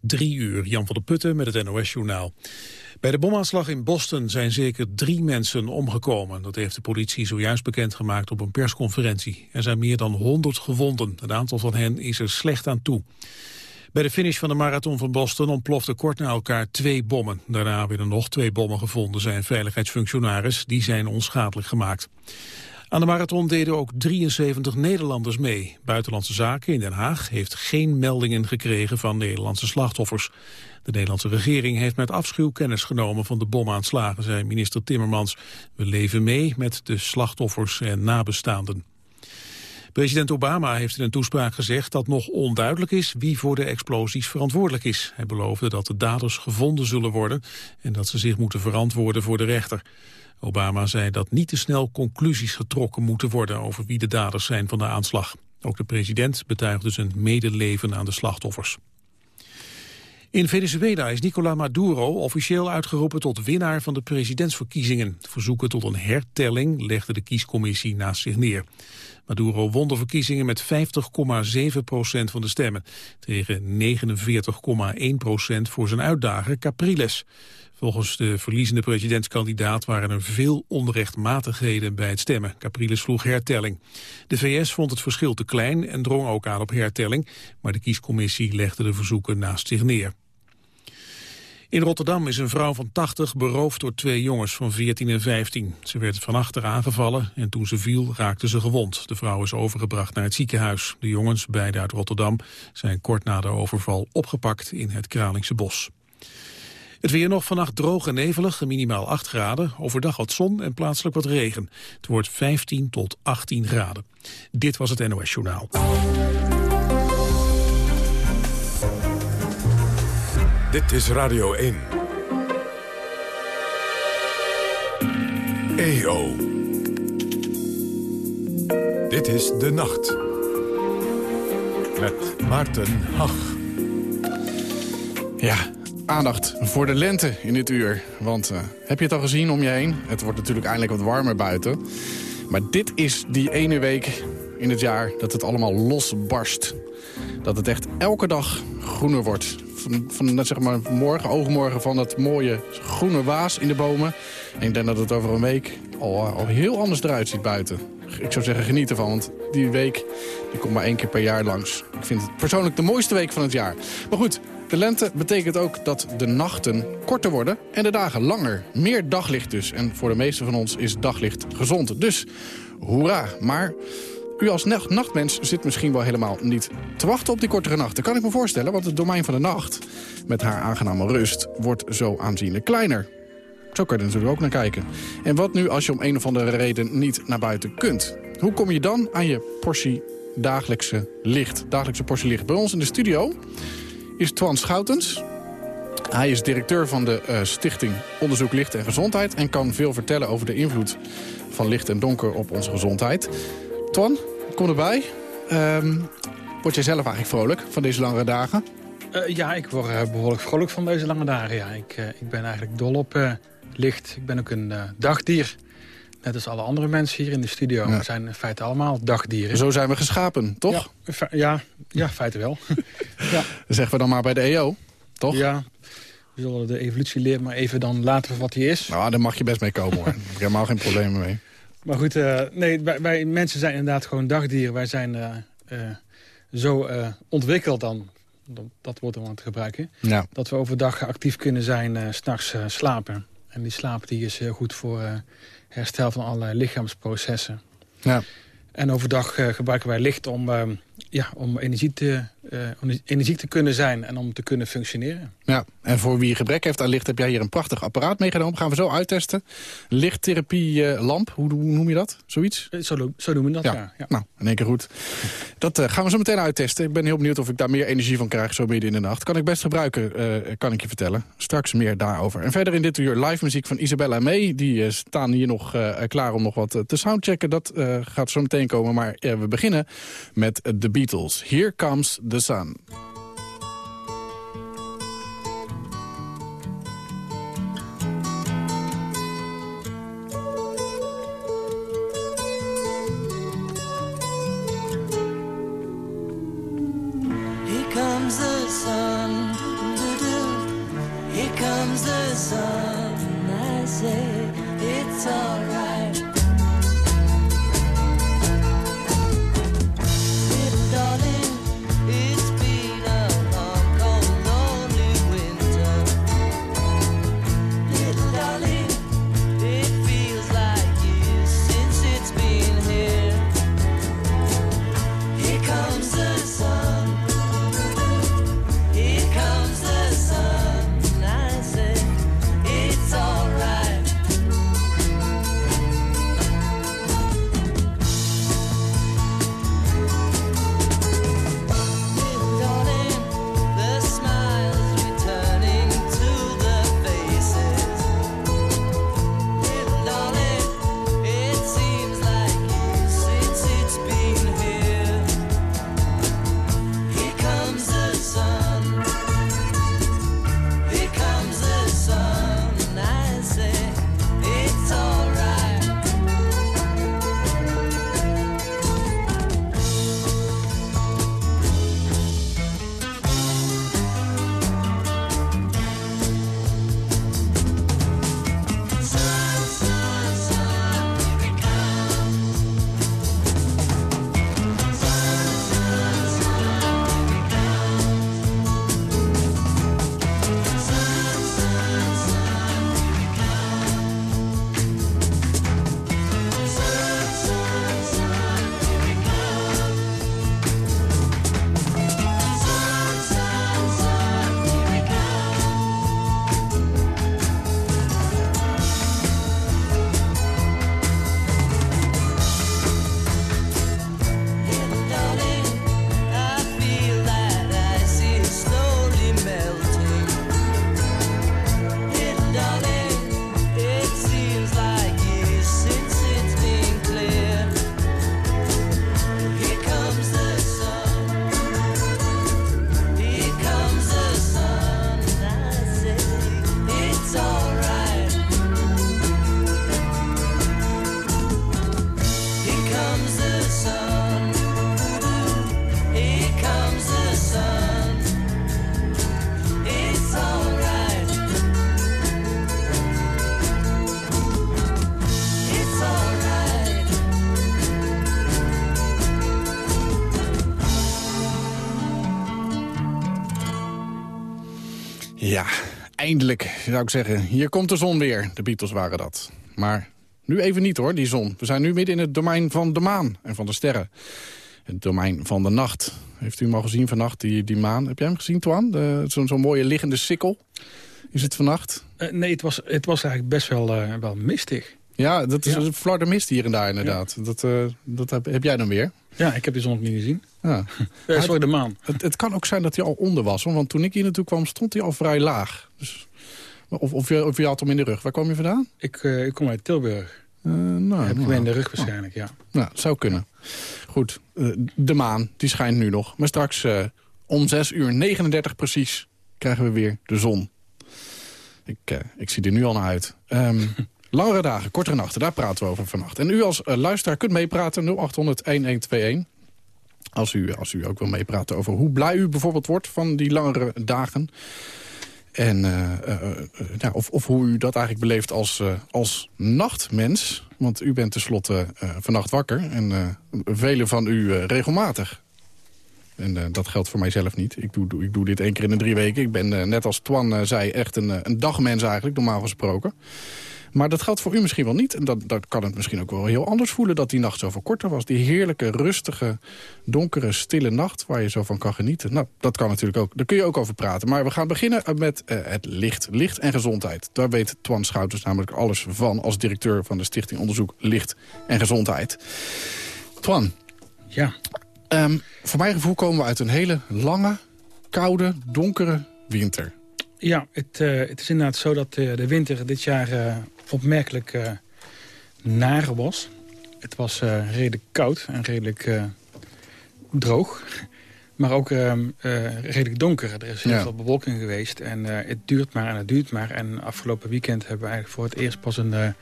Drie uur, Jan van der Putten met het NOS-journaal. Bij de bomaanslag in Boston zijn zeker drie mensen omgekomen. Dat heeft de politie zojuist bekendgemaakt op een persconferentie. Er zijn meer dan 100 gewonden. Het aantal van hen is er slecht aan toe. Bij de finish van de marathon van Boston ontploften kort na elkaar twee bommen. Daarna werden nog twee bommen gevonden, zijn veiligheidsfunctionaris. Die zijn onschadelijk gemaakt. Aan de marathon deden ook 73 Nederlanders mee. Buitenlandse Zaken in Den Haag heeft geen meldingen gekregen van Nederlandse slachtoffers. De Nederlandse regering heeft met afschuw kennis genomen van de bomaanslagen, zei minister Timmermans. We leven mee met de slachtoffers en nabestaanden. President Obama heeft in een toespraak gezegd dat nog onduidelijk is wie voor de explosies verantwoordelijk is. Hij beloofde dat de daders gevonden zullen worden en dat ze zich moeten verantwoorden voor de rechter. Obama zei dat niet te snel conclusies getrokken moeten worden over wie de daders zijn van de aanslag. Ook de president betuigde zijn medeleven aan de slachtoffers. In Venezuela is Nicolás Maduro officieel uitgeroepen tot winnaar van de presidentsverkiezingen. Verzoeken tot een hertelling legde de kiescommissie naast zich neer. Maduro won de verkiezingen met 50,7 procent van de stemmen, tegen 49,1 procent voor zijn uitdager Capriles. Volgens de verliezende presidentskandidaat waren er veel onrechtmatigheden bij het stemmen. Capriles vroeg hertelling. De VS vond het verschil te klein en drong ook aan op hertelling, maar de kiescommissie legde de verzoeken naast zich neer. In Rotterdam is een vrouw van 80 beroofd door twee jongens van 14 en 15. Ze werd van achter aangevallen en toen ze viel raakte ze gewond. De vrouw is overgebracht naar het ziekenhuis. De jongens, beide uit Rotterdam, zijn kort na de overval opgepakt in het Kralingse bos. Het weer nog vannacht droog en nevelig, minimaal 8 graden. Overdag wat zon en plaatselijk wat regen. Het wordt 15 tot 18 graden. Dit was het NOS Journaal. Dit is Radio 1. EO. Dit is De Nacht. Met Maarten Hach. Ja, aandacht voor de lente in dit uur. Want uh, heb je het al gezien om je heen? Het wordt natuurlijk eindelijk wat warmer buiten. Maar dit is die ene week in het jaar dat het allemaal losbarst. Dat het echt elke dag groener wordt van, van zeg maar, morgen, overmorgen van dat mooie groene waas in de bomen. En ik denk dat het over een week al, al heel anders eruit ziet buiten. Ik zou zeggen, geniet ervan, want die week die komt maar één keer per jaar langs. Ik vind het persoonlijk de mooiste week van het jaar. Maar goed, de lente betekent ook dat de nachten korter worden en de dagen langer. Meer daglicht dus. En voor de meeste van ons is daglicht gezond. Dus hoera. Maar u als nachtmens zit misschien wel helemaal niet te wachten op die kortere nachten. Kan ik me voorstellen, want het domein van de nacht... met haar aangename rust wordt zo aanzienlijk kleiner. Zo kan je er natuurlijk ook naar kijken. En wat nu als je om een of andere reden niet naar buiten kunt? Hoe kom je dan aan je portie dagelijkse licht? Dagelijkse portie licht. Bij ons in de studio is Twan Schoutens. Hij is directeur van de uh, stichting Onderzoek Licht en Gezondheid... en kan veel vertellen over de invloed van licht en donker op onze gezondheid. Twan, kom erbij. Um, word jij zelf eigenlijk vrolijk van deze lange dagen? Uh, ja, ik word uh, behoorlijk vrolijk van deze lange dagen. Ja. Ik, ik ben eigenlijk dol op licht. Ik ben ook een dagdier. Net als alle andere mensen hier in de studio. Ja. We zijn in feite allemaal dagdieren. Zo zijn we geschapen, toch? Ja, ja, ja feite wel. ja. Zeggen we dan maar bij de EO, toch? Ja, we zullen de evolutie leren maar even dan laten wat hij is. Nou, daar mag je best mee komen hoor. ik heb helemaal geen problemen mee. Maar goed, uh, nee, wij, wij, mensen zijn inderdaad gewoon dagdieren. Wij zijn uh, uh, zo ontwikkeld dan, dat wordt om aan te gebruiken... Ja. dat we overdag actief kunnen zijn, s s'nachts slapen. En die slaap die is heel goed voor herstel van allerlei lichaamsprocessen. Ja. En overdag gebruiken wij licht om, ja, om energie te uh, energiek te kunnen zijn en om te kunnen functioneren. Ja, en voor wie gebrek heeft aan licht heb jij hier een prachtig apparaat meegenomen. Gaan we zo uittesten. Lichttherapie uh, lamp, hoe, hoe, noem je dat? Zoiets? Eh, zo, zo noemen we dat, ja. ja. Nou, in één keer goed. Dat uh, gaan we zo meteen uittesten. Ik ben heel benieuwd of ik daar meer energie van krijg zo midden in de nacht. Kan ik best gebruiken, kan ik je vertellen. Straks meer daarover. En verder in dit uur live muziek van Isabella en May. Die staan hier nog klaar om nog wat te soundchecken. Dat gaat zo meteen komen. Maar we beginnen met The Beatles. Here Comes the sun. Here comes the sun eindelijk, zou ik zeggen. Hier komt de zon weer. De Beatles waren dat. Maar nu even niet hoor, die zon. We zijn nu midden in het domein van de maan en van de sterren. Het domein van de nacht. Heeft u hem al gezien vannacht, die, die maan? Heb jij hem gezien, Twan? Zo'n zo mooie liggende sikkel. Is het vannacht? Uh, nee, het was, het was eigenlijk best wel, uh, wel mistig. Ja, dat is een flarde mist hier en daar inderdaad. Dat, uh, dat heb, heb, jij dan weer? Ja, ik heb die zon nog niet gezien. Ja. uh, sorry, de maan. Het, het, kan ook zijn dat hij al onder was. Hoor, want toen ik hier naartoe kwam, stond hij al vrij laag. Dus, of, of, je, of je had hem in de rug. Waar kwam je vandaan? Ik, uh, ik kom uit Tilburg. nou, heb je nou, in de rug waarschijnlijk, ja. Nou, dat zou kunnen. Goed, de maan, die schijnt nu nog. Maar straks om 6 uur 39 precies krijgen we weer de zon. Ik, ik zie er nu al naar uit. Um, Langere dagen, kortere nachten, daar praten we over vannacht. En u als uh, luisteraar kunt meepraten, 0800-1121. Als u, als u ook wil meepraten over hoe blij u bijvoorbeeld wordt van die langere dagen. En uh, uh, ja, of, of hoe u dat eigenlijk beleeft als, als nachtmens. Want u bent tenslotte vannacht wakker. En velen van u regelmatig. En dat geldt voor mijzelf niet. Ik doe, ik doe dit één keer in de drie weken. Ik ben net als Twan zei echt een, een dagmens eigenlijk, normaal gesproken. Maar dat geldt voor u misschien wel niet. En dat, dat kan het misschien ook wel heel anders voelen dat die nacht zoveel korter was. Die heerlijke, rustige, donkere, stille nacht waar je zo van kan genieten. Nou, dat kan natuurlijk ook. Daar kun je ook over praten. Maar we gaan beginnen met het licht. Licht en gezondheid. Daar weet Twan Schouters namelijk alles van als directeur van de Stichting Onderzoek Licht en Gezondheid. Twan. Ja. Um, voor mijn gevoel komen we uit een hele lange, koude, donkere winter. Ja, het, uh, het is inderdaad zo dat uh, de winter dit jaar uh, opmerkelijk naar was. Het was redelijk koud en redelijk droog. Maar ook redelijk donker. Er is heel ja. veel bewolking geweest. En het duurt maar en het duurt maar. En afgelopen weekend hebben we eigenlijk voor het eerst pas een,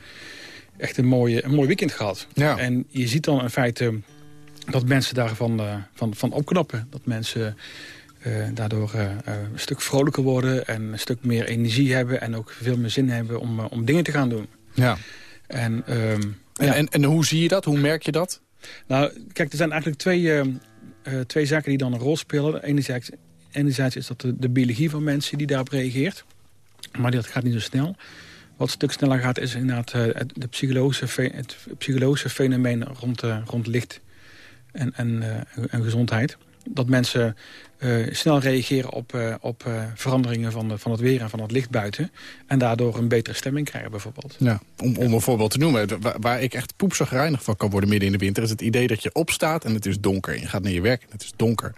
echt een, mooie, een mooi weekend gehad. Ja. En je ziet dan in feite dat mensen daarvan van, van opknappen. Dat mensen daardoor een stuk vrolijker worden en een stuk meer energie hebben... en ook veel meer zin hebben om, om dingen te gaan doen. Ja. En, ehm, en, en, en, hoe zie je dat? Hoe merk je dat? Nou, kijk, er zijn eigenlijk twee, twee zaken die dan een rol spelen. Enerzijds, enerzijds is dat de, de biologie van mensen die daarop reageert. Maar dat gaat niet zo snel. Wat een stuk sneller gaat is inderdaad het, de psychologische, het psychologische fenomeen rond, rond licht en, en, en gezondheid dat mensen uh, snel reageren op, uh, op uh, veranderingen van, de, van het weer en van het licht buiten. En daardoor een betere stemming krijgen bijvoorbeeld. Ja, om, om een voorbeeld te noemen, waar, waar ik echt poepzagrijnig van kan worden midden in de winter... is het idee dat je opstaat en het is donker. En je gaat naar je werk en het is donker.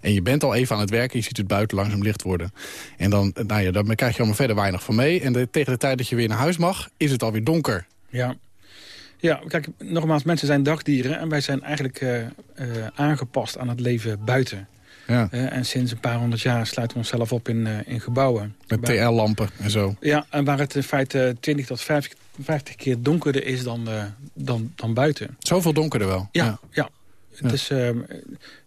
En je bent al even aan het werken, je ziet het buiten langzaam licht worden. En dan, nou ja, dan krijg je allemaal verder weinig van mee. En de, tegen de tijd dat je weer naar huis mag, is het alweer donker. Ja, ja, kijk, nogmaals, mensen zijn dagdieren en wij zijn eigenlijk uh, uh, aangepast aan het leven buiten. Ja. Uh, en sinds een paar honderd jaar sluiten we onszelf op in, in gebouwen. Met TL-lampen en zo. Ja, en waar het in feite 20 tot 50, 50 keer donkerder is dan, dan, dan buiten. Zoveel donkerder wel? Ja, ja. ja. Het, is,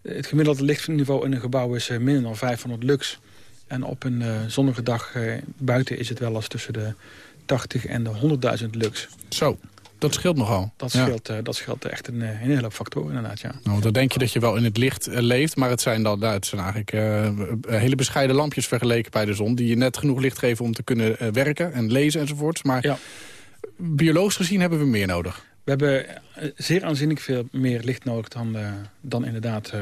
het gemiddelde lichtniveau in een gebouw is minder dan 500 lux. En op een zonnige dag buiten is het wel eens tussen de 80 en de 100.000 lux. Zo. Dat scheelt nogal. Dat scheelt, uh, dat scheelt echt een, eh, een hele hoop factoren inderdaad, ja. Nou, dan denk je dat je wel in het licht uh, leeft... maar het zijn, dan, nou, het zijn eigenlijk hele bescheiden lampjes vergeleken bij de zon... die je net genoeg licht geven om te kunnen werken en lezen enzovoorts. Maar ja. biologisch gezien hebben we meer nodig. We hebben zeer aanzienlijk veel meer licht nodig dan, dan inderdaad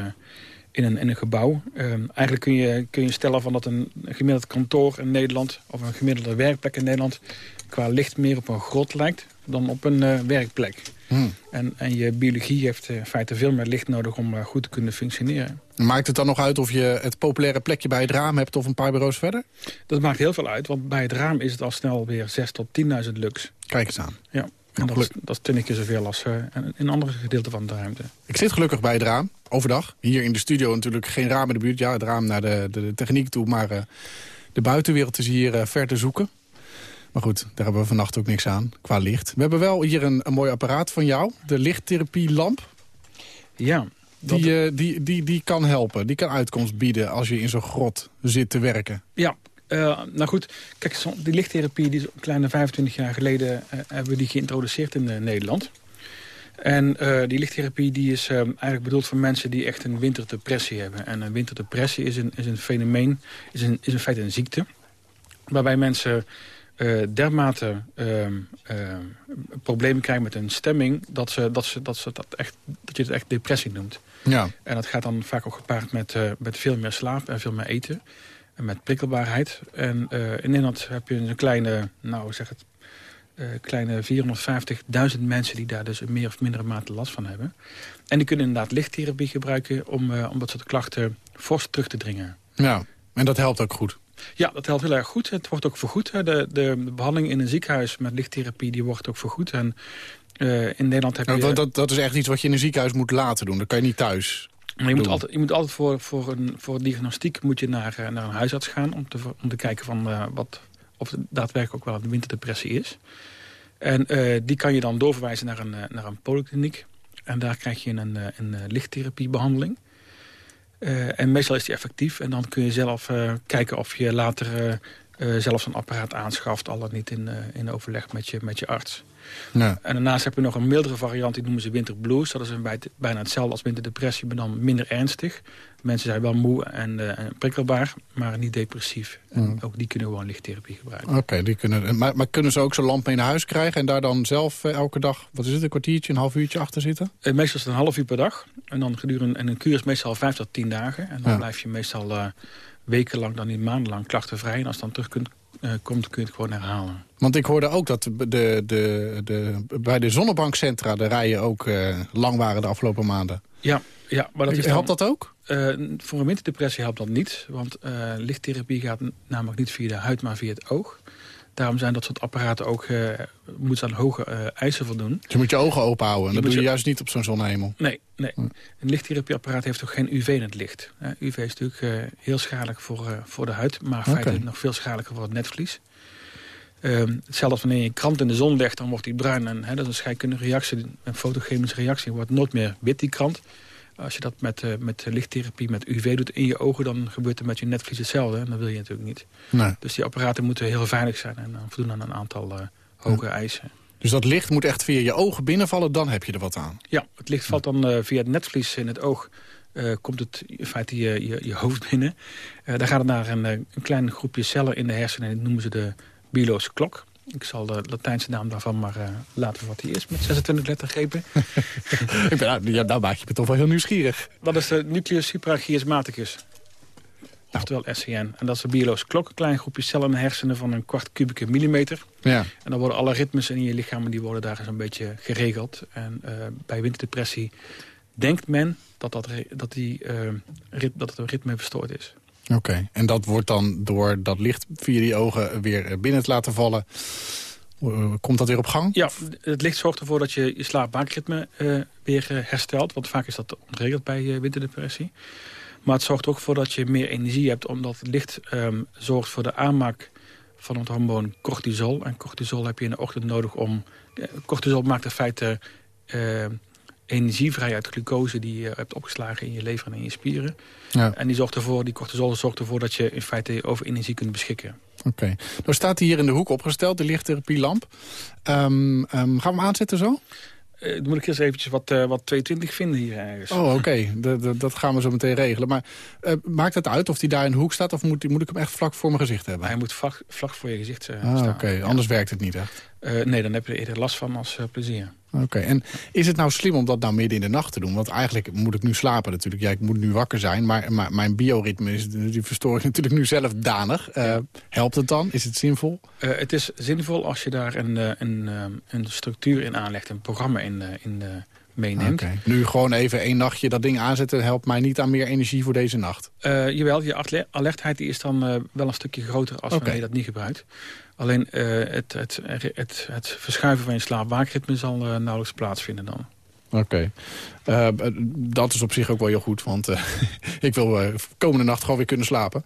in een, in een gebouw. Ehm, eigenlijk kun je, kun je stellen van dat een gemiddeld kantoor in Nederland... of een gemiddelde werkplek in Nederland... qua licht meer op een grot lijkt dan op een uh, werkplek. Hmm. En, en je biologie heeft in feite veel meer licht nodig om uh, goed te kunnen functioneren. Maakt het dan nog uit of je het populaire plekje bij het raam hebt of een paar bureaus verder? Dat maakt heel veel uit, want bij het raam is het al snel weer 6 tot 10.000 lux. Kijk eens aan. Ja. En dat is, dat is 20 keer zoveel als uh, in andere gedeelten van de ruimte. Ik zit gelukkig bij het raam, overdag. Hier in de studio natuurlijk geen raam in de buurt. Ja, het raam naar de, de, techniek toe, maar de buitenwereld is hier ver te zoeken. Maar goed, daar hebben we vannacht ook niks aan, qua licht. We hebben wel hier een, een mooi apparaat van jou, de lichttherapielamp. Ja. Die, uh, die, die, die kan helpen, die kan uitkomst bieden als je in zo'n grot zit te werken. Ja, uh, nou goed, kijk, die lichttherapie, die is een kleine 25 jaar geleden uh, hebben we die geïntroduceerd in Nederland. En die lichttherapie die is eigenlijk bedoeld voor mensen die echt een winterdepressie hebben. En een winterdepressie is een, is een fenomeen, is, een, is in feite een ziekte. Waarbij mensen uh, dermate uh, uh, problemen krijgen met hun stemming... Dat, ze, dat, ze, dat, ze dat, echt, dat je het echt depressie noemt. Ja. En dat gaat dan vaak ook gepaard met, eh, met veel meer slaap en veel meer eten. En met prikkelbaarheid. En in Nederland heb je een kleine, nou zeg het, kleine 450.000 mensen... die daar dus in meer of mindere mate last van hebben. En die kunnen inderdaad lichttherapie gebruiken... om, om dat soort klachten fors terug te dringen. Ja, en dat helpt ook goed. Ja, dat helpt heel erg goed. Het wordt ook vergoed. De, de behandeling in een ziekenhuis met lichttherapie die wordt ook vergoed. En uh, in Nederland heb je... Dat, dat, dat, is echt iets wat je in een ziekenhuis moet laten doen. Dat kan je niet thuis maar je moet altijd, je moet altijd voor, voor, een, voor diagnostiek moet je naar, eh, naar een huisarts gaan... om te, om te kijken van, uh, wat, of het daadwerkelijk ook wel een winterdepressie is. En uh, die kan je dan doorverwijzen naar een, naar een polykliniek. En daar krijg je een, een lichttherapiebehandeling. Uh, en meestal is die effectief. En dan kun je zelf uh, kijken of je later uh, zelfs een apparaat aanschaft. Al dan niet in, in overleg met je, met je arts. Ja. En daarnaast heb je nog een mildere variant, die noemen ze winterblues. Dat is een bijna hetzelfde als winterdepressie, maar dan minder ernstig. Mensen zijn wel moe en, uh, prikkelbaar, maar niet depressief. En mm. ook die kunnen gewoon lichttherapie gebruiken. Oké, die kunnen. maar, maar, kunnen ze ook zo'n lamp mee naar huis krijgen... en daar dan zelf uh, elke dag, wat is het, een kwartiertje, een half uurtje achter zitten? Uh, meestal is het een half uur per dag. En dan gedurende en een kuur is meestal vijf tot tien dagen. En dan ja. blijf je meestal wekenlang, dan niet maandenlang klachtenvrij. En als je dan terug kunt, komt, kun je het gewoon herhalen. Want ik hoorde ook dat de, de, de, bij de zonnebankcentra de rijen ook lang waren de afgelopen maanden. Ja, ja maar dat is Helpt dat ook? Uh, voor een winterdepressie helpt dat niet. Want uh, lichttherapie gaat namelijk niet via de huid, maar via het oog. Daarom zijn dat soort apparaten ook, uh, moeten aan hoge eisen voldoen. Dus je moet je ogen open houden. En dat doe je juist niet op zo'n zonnehemel. Nee, nee. Hm. Een lichttherapieapparaat heeft ook geen UV in het licht. UV is natuurlijk heel schadelijk voor, voor de huid. Maar okay. feitelijk nog veel schadelijker voor het netvlies. Ehm, hetzelfde als wanneer je een krant in de zon legt, dan wordt die bruin. En, hè, dat is een scheikundige reactie, een fotochemische reactie. wordt nooit meer wit, die krant. Als je dat met, uh, met lichttherapie, met UV doet in je ogen... dan gebeurt er met je netvlies hetzelfde. En dat wil je natuurlijk niet. Nee. Dus die apparaten moeten heel veilig zijn... en voldoen aan een aantal hoge eisen. Dus dat licht moet echt via je ogen binnenvallen, dan heb je er wat aan? Ja, het licht valt dan via het netvlies in het oog... Uh, komt het in feite je, je, je hoofd binnen. Uh, daar gaat het naar een, een klein groepje cellen in de hersenen. En dat noemen ze de biologische klok. Ik zal de Latijnse naam daarvan maar uh, laten wat hij is, met 26 lettergrepen. ik ben, nou, ja, nou maak je me toch wel heel nieuwsgierig. Dat is de nucleus suprachiasmaticus. Oftewel SCN. En dat is de biologische klok. Een klein groepje cellen in de hersenen van een kwart kubieke millimeter. Ja. En dan worden alle ritmes in je lichaam die worden daar eens een beetje geregeld. En uh, bij winterdepressie denkt men dat, dat, dat, die, uh, rit, dat het ritme verstoord is. Oké, en dat wordt dan door dat licht via die ogen weer binnen te laten vallen... Komt dat weer op gang? Ja, het licht zorgt ervoor dat je je slaap-waakritme uh, weer herstelt. Want vaak is dat ontregeld bij uh, winterdepressie. Maar het zorgt ook voor dat je meer energie hebt... omdat het licht um, zorgt voor de aanmaak van het hormoon cortisol. En cortisol heb je in de ochtend nodig om... Cortisol maakt in feite energie vrij uit glucose... die je hebt opgeslagen in je lever en in je spieren. Ja. En die, zorgt ervoor, die cortisol zorgt ervoor dat je in feite over energie kunt beschikken. Oké. Okay. Nou staat hij hier in de hoek opgesteld, de lichttherapielamp. Um, um, gaan we hem aanzetten zo? Uh, dan moet ik eerst eventjes wat, uh, wat 220 vinden hier ergens. Oh, oké. Okay. Dat gaan we zo meteen regelen. Maar uh, maakt het uit of hij daar in de hoek staat... of moet, moet ik hem echt vlak voor mijn gezicht hebben? Hij moet vlak, vlak voor je gezicht ah, staan. Oké, ja. anders werkt het niet echt. nee, dan heb je er eerder last van als plezier. Oké, okay. en is het nou slim om dat nou midden in de nacht te doen? Want eigenlijk moet ik nu slapen natuurlijk. Ja, ik moet nu wakker zijn, maar, maar mijn bioritme is, die verstoor ik natuurlijk nu zelf danig. Uh, helpt het dan? Is het zinvol? Uh, het is zinvol als je daar een, een, een structuur in aanlegt, een programma in, in meeneemt. Okay. Nu gewoon even één nachtje dat ding aanzetten helpt mij niet aan meer energie voor deze nacht. Uh, jawel, je alertheid die is dan uh, wel een stukje groter als okay. wanneer je dat niet gebruikt. Alleen uh, het, het, het, het, verschuiven van je slaap-waakritme zal nauwelijks plaatsvinden dan. Oké. Okay. dat is op zich ook wel heel goed, want ik wil komende nacht gewoon weer kunnen slapen.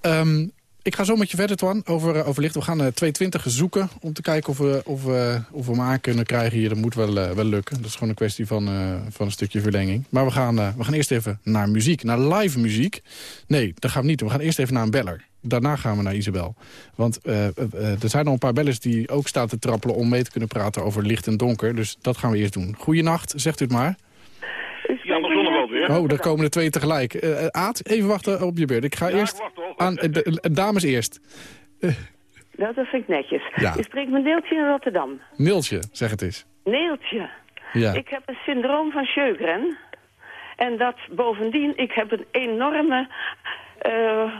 Um, ik ga zo met je verder, Twan, over, over licht. We gaan uh, 220 zoeken om te kijken of we, of, of we hem aan kunnen krijgen hier. Dat moet wel, uh, wel lukken. Dat is gewoon een kwestie van, van een stukje verlenging. Maar we gaan, we gaan eerst even naar muziek, naar live muziek. Nee, dat gaan we niet doen. We gaan eerst even naar een beller. Daarna gaan we naar Isabel. Want er zijn al een paar bellers die ook staan te trappelen... om mee te kunnen praten over licht en donker. Dus dat gaan we eerst doen. Goeienacht, zegt u het maar. Weer. Oh, daar komen er twee tegelijk. Uh, Aad, even wachten op je beurt. Ik ga ja, eerst aan de, de, dames eerst. Dat vind ik netjes. Ja. Je spreekt met Neeltje in Rotterdam. Neeltje, zeg het eens. Neeltje. Ja. Ik heb een syndroom van Sjögren. En dat bovendien, ik heb een enorme uh,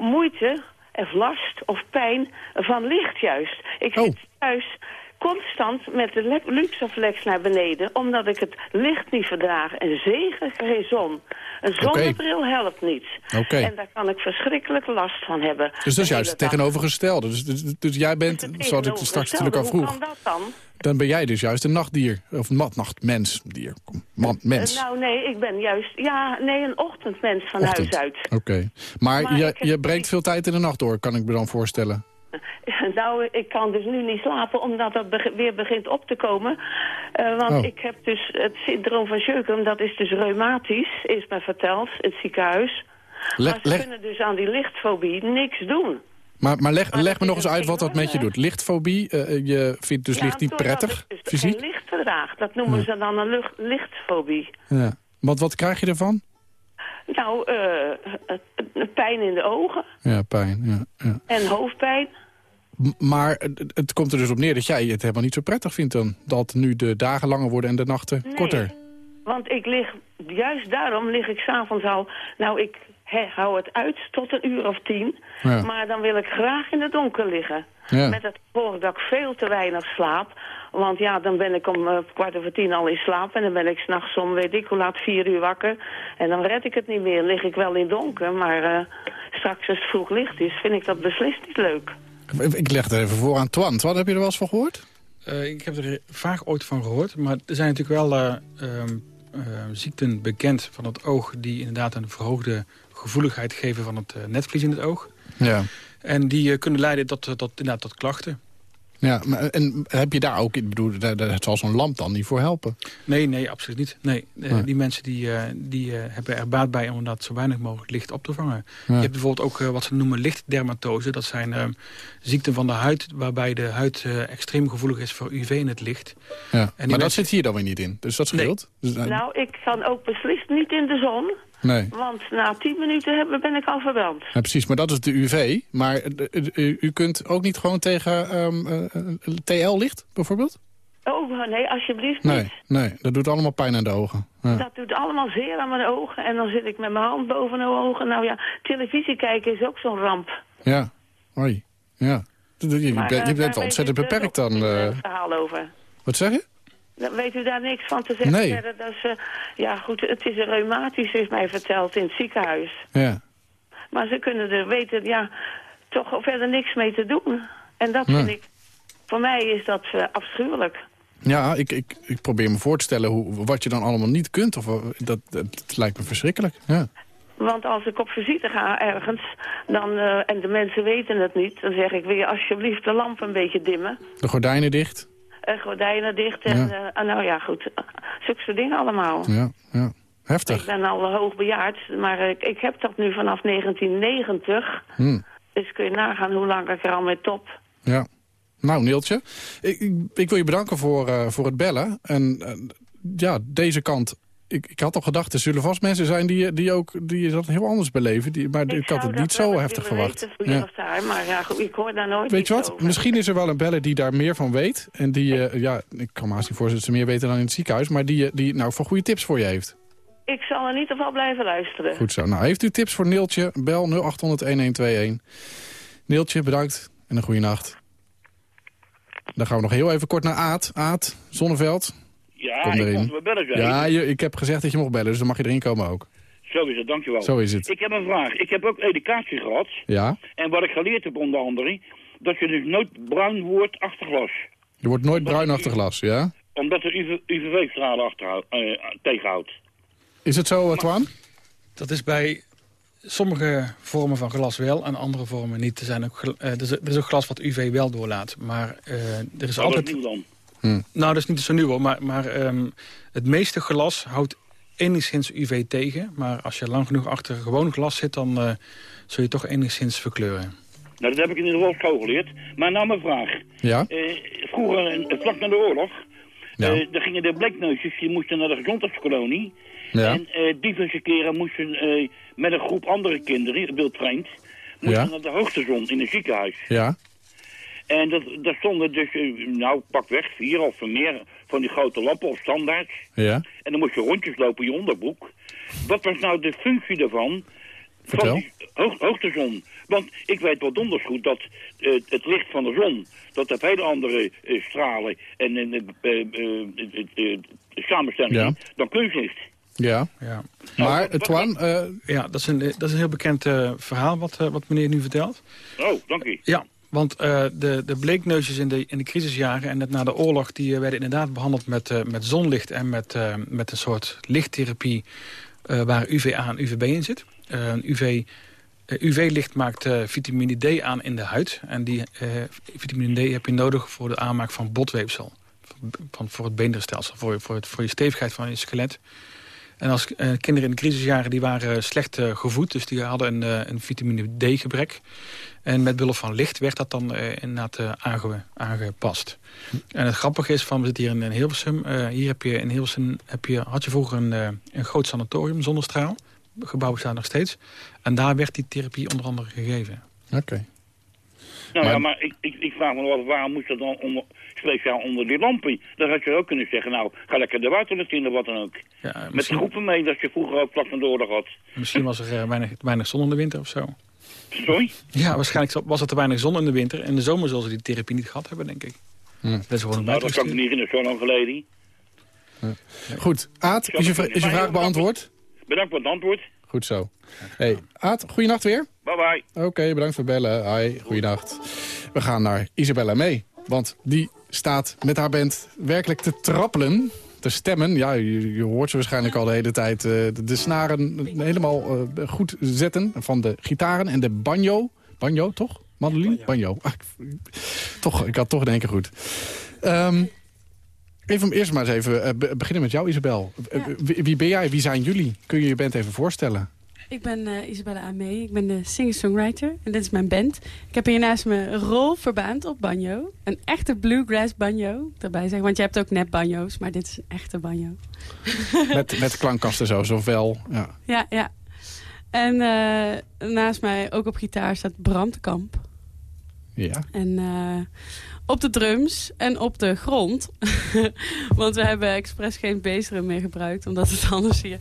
moeite of last of pijn van licht juist. Ik oh. zit thuis constant met de luxeflex naar beneden... omdat ik het licht niet verdraag. En zeker geen zon. Een zonnebril okay. helpt niet. Okay. En daar kan ik verschrikkelijk last van hebben. Dus dat is juist het tegenovergestelde. Dus, dus, dus jij bent, zoals ik straks natuurlijk al vroeg... Hoe kan dat dan? Dan ben jij dus juist een nachtdier. Of een nachtmensdier. Man, mens. Uh, nou nee, ik ben juist... Ja, nee, een ochtendmens van Ochtend. huis uit. Oké. Okay. Maar, maar, je, je brengt veel tijd in de nacht door, kan ik me dan voorstellen. Nou, ik kan dus nu niet slapen omdat dat be weer begint op te komen. Uh, want oh. ik heb dus het syndroom van Sjögren, dat is dus reumatisch, is me verteld, het ziekenhuis. Maar ze kunnen dus aan die lichtfobie niks doen. Maar, maar leg, maar leg me nog eens uit wat dat met je doet. Lichtfobie, uh, je vindt dus ja, licht niet prettig, ik dus fysiek? licht. Dat noemen ja. ze dan een lucht, lichtfobie. Ja. Want wat krijg je ervan? Nou, uh, pijn in de ogen. Ja, pijn. Ja, ja. En hoofdpijn. Maar het komt er dus op neer dat jij het helemaal niet zo prettig vindt dan. Dat nu de dagen langer worden en de nachten nee, korter. want ik lig, juist daarom lig ik s'avonds al... Nou, ik he, hou het uit tot een uur of tien. Ja. Maar dan wil ik graag in het donker liggen. Ja. Met het gevolg dat ik veel te weinig slaap. Want ja, dan ben ik om uh, kwart over tien al in slaap. En dan ben ik s'nachts om, weet ik hoe laat, vier uur wakker. En dan red ik het niet meer. Lig ik wel in donker. Maar uh, straks als het vroeg licht is, vind ik dat beslist niet leuk. Ik leg er even voor aan Twan. Twan, heb je er wel eens van gehoord? Uh, ik heb er vaak ooit van gehoord. Maar er zijn natuurlijk wel uh, uh, ziekten bekend van het oog... die inderdaad een verhoogde gevoeligheid geven van het netvlies in het oog. Ja. En die kunnen leiden tot, tot, inderdaad, tot klachten. Ja, maar, en heb je daar ook, ik bedoel, het zal zo'n lamp dan niet voor helpen? Nee, nee, absoluut niet. Nee, nee. Die mensen die, uh, die uh, hebben er baat bij om dat zo weinig mogelijk licht op te vangen. Je hebt bijvoorbeeld ook uh, wat ze noemen lichtdermatose. Dat zijn ziekten van de huid waarbij de huid extreem gevoelig is voor UV in het licht. Ja. maar mensen... dat zit hier dan weer niet in, dus dat scheelt? Nee. Dus, nou, ik kan ook beslist niet in de zon. Nee. Want na tien minuten ben ik al verbrand. Ja, precies, maar dat is de UV. Maar u kunt ook niet gewoon tegen um, TL-licht bijvoorbeeld? Oh, nee, alsjeblieft niet. Nee, nee, dat doet allemaal pijn aan de ogen. Ja. Dat doet allemaal zeer aan mijn ogen. En dan zit ik met mijn hand boven de ogen. Nou ja, televisie kijken is ook zo'n ramp. Ja, hoi. Ja. Je, maar, je, bent ontzettend beperkt dan. Uh... verhaal over. Wat zeg je? Dan weet u daar niks van te zeggen nee. verder. Dat ze, ja goed, het is een reumatisch, is mij verteld, in het ziekenhuis. Ja. Maar ze kunnen er weten, ja, toch verder niks mee te doen. En dat vind ik, voor mij is dat uh, afschuwelijk. Ja, ik, ik, ik probeer me voor te stellen hoe, wat je dan allemaal niet kunt. Of, dat, dat, lijkt me verschrikkelijk, ja. Want als ik op visite ga ergens, dan, uh, en de mensen weten het niet... dan zeg ik, wil je alsjeblieft de lamp een beetje dimmen? De gordijnen dicht? Gordijnen dicht en, ja. nou ja, goed, zulke dingen allemaal. Ja, ja. Heftig. Ik ben al hoogbejaard, maar ik, ik heb dat nu vanaf 1990. Hmm. Dus kun je nagaan hoe lang ik er al mee top. Ja. Nou, Neeltje, ik, ik, ik wil je bedanken voor, uh, voor het bellen. En uh, ja, deze kant... Ik, ik had al gedacht, er zullen vast mensen zijn die, die, ook, die dat heel anders beleven. Die, maar ik, ik had het niet zo heftig verwacht. Ja. Daar, maar ja, ik hoor daar nooit Weet je wat, misschien is er wel een bellen die daar meer van weet. En die, uh, ja, ik kan me haast niet voorstellen dat ze meer weten dan in het ziekenhuis. Maar die, die nou voor goede tips voor je heeft. Ik zal in ieder geval blijven luisteren. Goed zo. Nou, heeft u tips voor Neeltje? Bel 0800-1121. Neeltje, bedankt en een goede nacht. Dan gaan we nog heel even kort naar Aad. Aad, Zonneveld. Ja, Kom ik mocht bellen. Ja, je, ik heb gezegd dat je mocht bellen, dus dan mag je erin komen ook. Zo is het, dankjewel. Zo is het. Ik heb een vraag. Ik heb ook educatie gehad. Ja. En wat ik geleerd heb onder andere, dat je dus nooit bruin wordt achter glas. Je wordt nooit bruin achter glas, ja? Omdat de UV-stralen achter, uh, tegenhoudt. Is het zo, Twan? Dat is bij sommige vormen van glas wel en andere vormen niet. Er, zijn ook, uh, er, is, er is ook glas wat UV wel doorlaat. Maar uh, er is altijd... Is nieuw dan? Hm. Nou, dat is niet zo nieuw hoor. Maar, maar um, het meeste glas houdt enigszins UV tegen. Maar als je lang genoeg achter gewoon glas zit... dan uh, zul je toch enigszins verkleuren. Nou, dat heb ik in ieder geval school geleerd. Maar nou mijn vraag. Ja? vroeger, vlak na de oorlog... Ja. daar gingen de blekneusjes, die moesten naar de gezondheidskolonie... Ja. En uh, diverse keren moesten uh, met een groep andere kinderen, wildvreemd, moesten Ja. naar de hoogtezon in een ziekenhuis. Ja. En dat, daar stonden dus, uh, nou pak weg, vier of meer van die grote lampen of standaards. Ja. En dan moest je rondjes lopen in je onderbroek. Wat was nou de functie daarvan? Vertel. Van die hoog, hoogtezon. Want ik weet wel donders goed dat uh, het licht van de zon, dat heeft hele andere uh, stralen en uh, samenstellingen Ja. dan kunstlicht. Ja. Ja, Maar, wat- Twan, eh, ja dat, is een, dat is een heel bekend uh, verhaal wat, uh, wat meneer nu vertelt. Oh, dank u. Ja, want uh, de, de bleekneusjes in de, in de crisisjaren en net na de oorlog... die uh, werden inderdaad behandeld met, uh, met zonlicht en met, met een soort lichttherapie... Waar UVA en UVB in zit. UV, UV-licht maakt vitamine D aan in de huid. En die vitamine D heb je nodig voor de aanmaak van botweefsel. Van, voor het beenderstelsel, voor, voor, het, voor je stevigheid van je skelet. En als uh, kinderen in de crisisjaren die waren slecht uh, gevoed, dus die hadden een, uh, een vitamine D-gebrek. En met behulp van licht werd dat dan uh, inderdaad uh, aange, aangepast. En het grappige is, van, we zitten hier in, in Hilversum. Uh, hier heb je in Hilversum heb je, had je vroeger een, uh, een groot sanatorium zonder straal. Het gebouw bestaat nog steeds. En daar werd die therapie onder andere gegeven. Oké. Okay. Nou maar... ja, maar ik, ik, ik vraag me af, waarom moest dat dan onder, speciaal onder die lampen? Dan had je ook kunnen zeggen, nou, ga lekker de buiten in of wat dan ook. Ja, Met groepen mee dat je vroeger ook vlak van de oorlog had. Misschien was er uh, weinig, weinig zon in de winter of zo. Sorry? Ja, waarschijnlijk was er te weinig zon in de winter. In de zomer zullen ze die therapie niet gehad hebben, denk ik. Hm. Dat is gewoon nou, dat kan ik niet in zo lang geleden. Ja. Goed, Aad, is je, is je vraag beantwoord? Bedankt voor het antwoord. Goed zo. Hey, Aad, goeienacht weer. Bye bye. Oké, okay, bedankt voor het bellen. Hi, goeienacht. We gaan naar Isabella mee. Want die staat met haar band werkelijk te trappelen te stemmen. Ja, je, je, hoort ze waarschijnlijk al de hele tijd uh, de, de, snaren helemaal uh, goed zetten. Van de gitaren en de banjo. Banjo, toch? Mandoline? Banjo. banjo. toch, ik had toch in één keer goed. Um, even eerst maar eens even uh, beginnen met jou, Isabel. Ja. Wie, wie, ben jij? Wie zijn jullie? Kun je je band even voorstellen? Ik ben uh, Isabella Amee. Ik ben de singer-songwriter. En dit is mijn band. Ik heb hier naast me rol verbaand op banjo. Een echte bluegrass banjo. Daarbij zeggen, want je hebt ook net banjo's. Maar dit is een echte banjo. Met, met klankkasten zo, zowel. Ja, ja. ja. En uh, naast mij ook op gitaar staat Bram de Kamp. Ja. En uh, op de drums en op de grond. Want we hebben expres geen bassdrum meer gebruikt. Omdat het anders hier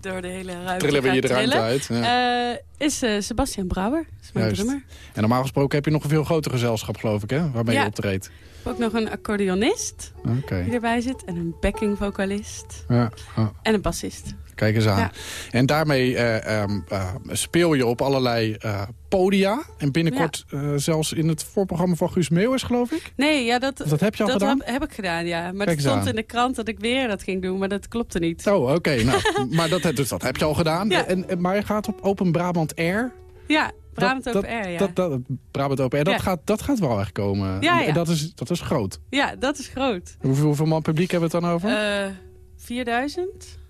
door de hele ruimte Trillen we hier de ruimte uit. Ja. Uh, is uh, Sebastian Brouwer. Is mijn Juist. drummer. En normaal gesproken heb je nog een veel groter gezelschap, geloof ik, hè? Waarmee ja. je optreedt. Ik heb ook nog een accordeonist okay. die erbij zit. En een backing vocalist. Ja. Oh. En een bassist. Kijk eens aan. Ja. En daarmee uh, um, uh, speel je op allerlei uh, podia. En binnenkort ja. zelfs in het voorprogramma van Guus Meeuwis, geloof ik? Nee, ja, dat, of dat heb je al dat gedaan? heb, heb, ik gedaan, ja. Maar het stond aan. in de krant dat ik weer dat ging doen, maar dat klopte niet. Oh, oké. Okay, nou, maar dat, dus dat heb je al gedaan. Ja. En, maar je gaat op Open Brabant Air. Ja, Brabant dat, Open Air, ja. Dat, dat, Brabant Open Air, dat, gaat, dat gaat wel echt komen. Ja, ja. En dat is, dat is groot. Ja, dat is groot. Hoeveel, hoeveel man publiek hebben we het dan over? Uh, 4000?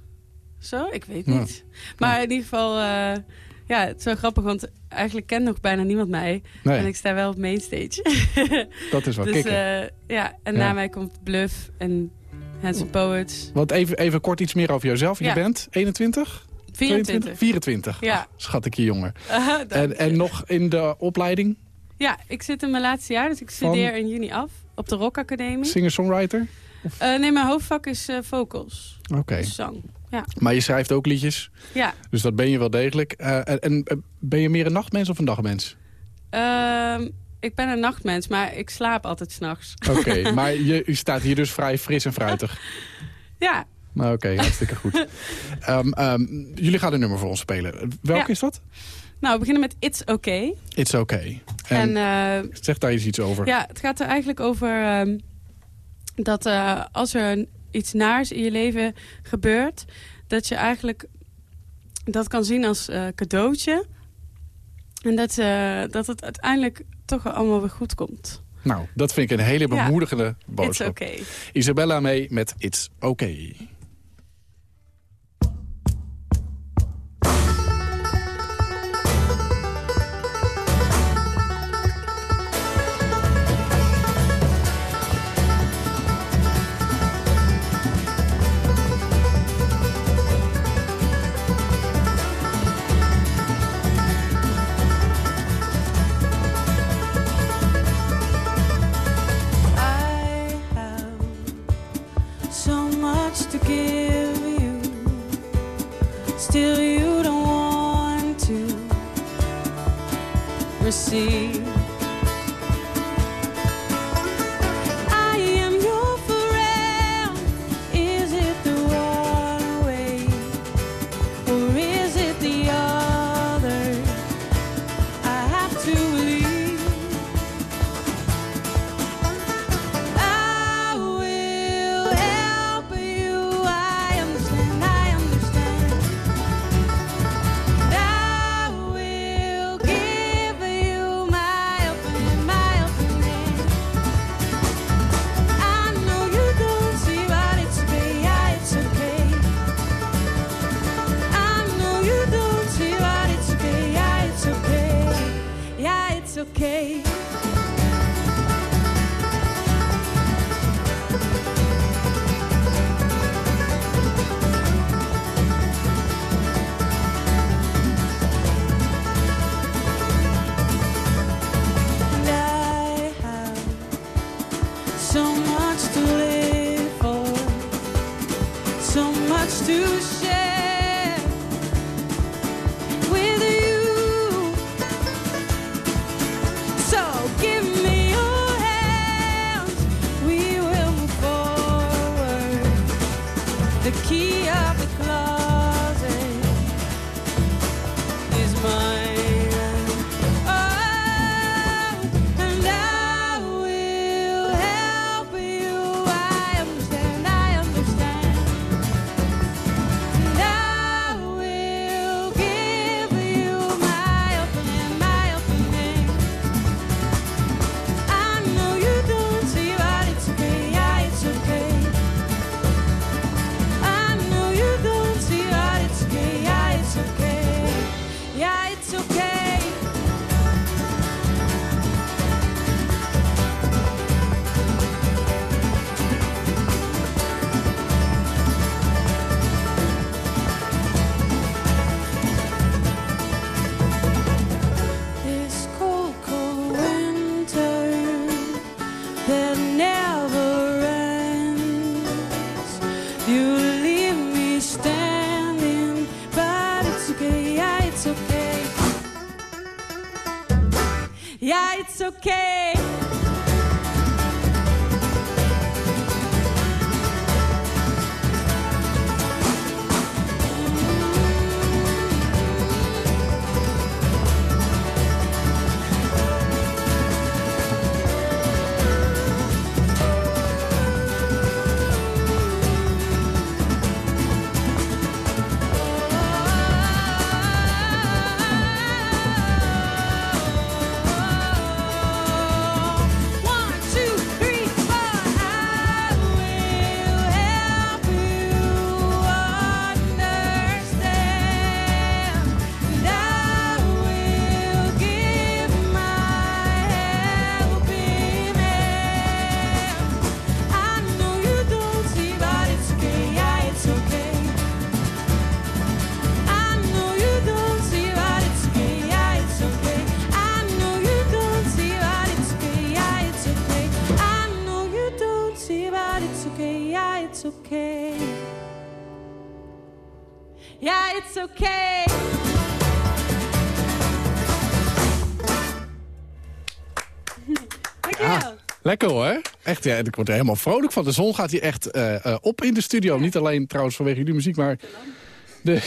Zo? Ik weet niet. Ja. Maar in ieder geval, uh, ja, het is wel grappig, want eigenlijk kent nog bijna niemand mij. Nee. En ik sta wel op mainstage. dat is wel dus, kicken. Uh, ja, en ja. na mij komt Bluff en Handsome Poets. Want even, even kort iets meer over jezelf. Je ja. bent 21? 24. 24. Ja. Ach, schat ik je jongen. Uh, en, en nog in de opleiding? Ja, ik zit in mijn laatste jaar, dus ik studeer Van... in juni af op de Rock Academie. Singer-songwriter? Uh, nee, mijn hoofdvak is uh, vocals. Oké. Okay. Zang. Ja. Maar je schrijft ook liedjes. Ja. Dus dat ben je wel degelijk. Uh, en, en, ben je meer een nachtmens of een dagmens? Uh, ik ben een nachtmens, maar ik slaap altijd s'nachts. Oké, okay, maar je, u staat hier dus vrij fris en fruitig. ja. Nou, Oké, okay, hartstikke goed. um, um, jullie gaan een nummer voor ons spelen. Welke ja. is dat? Nou, we beginnen met It's Okay. It's Okay. En, en uh, zeg daar eens iets over. Ja, het gaat er eigenlijk over um, dat uh, als er iets naars in je leven gebeurt... dat je eigenlijk dat kan zien als uh, cadeautje. En dat, uh, dat het uiteindelijk toch wel allemaal weer goed komt. Nou, dat vind ik een hele bemoedigende ja, boodschap. It's okay. Isabella mee met It's Okay. Lekker hoor. Echt, ja, ik word er helemaal vrolijk van. De zon gaat hier echt uh, uh, op in de studio. Niet alleen trouwens vanwege jullie muziek, maar... De,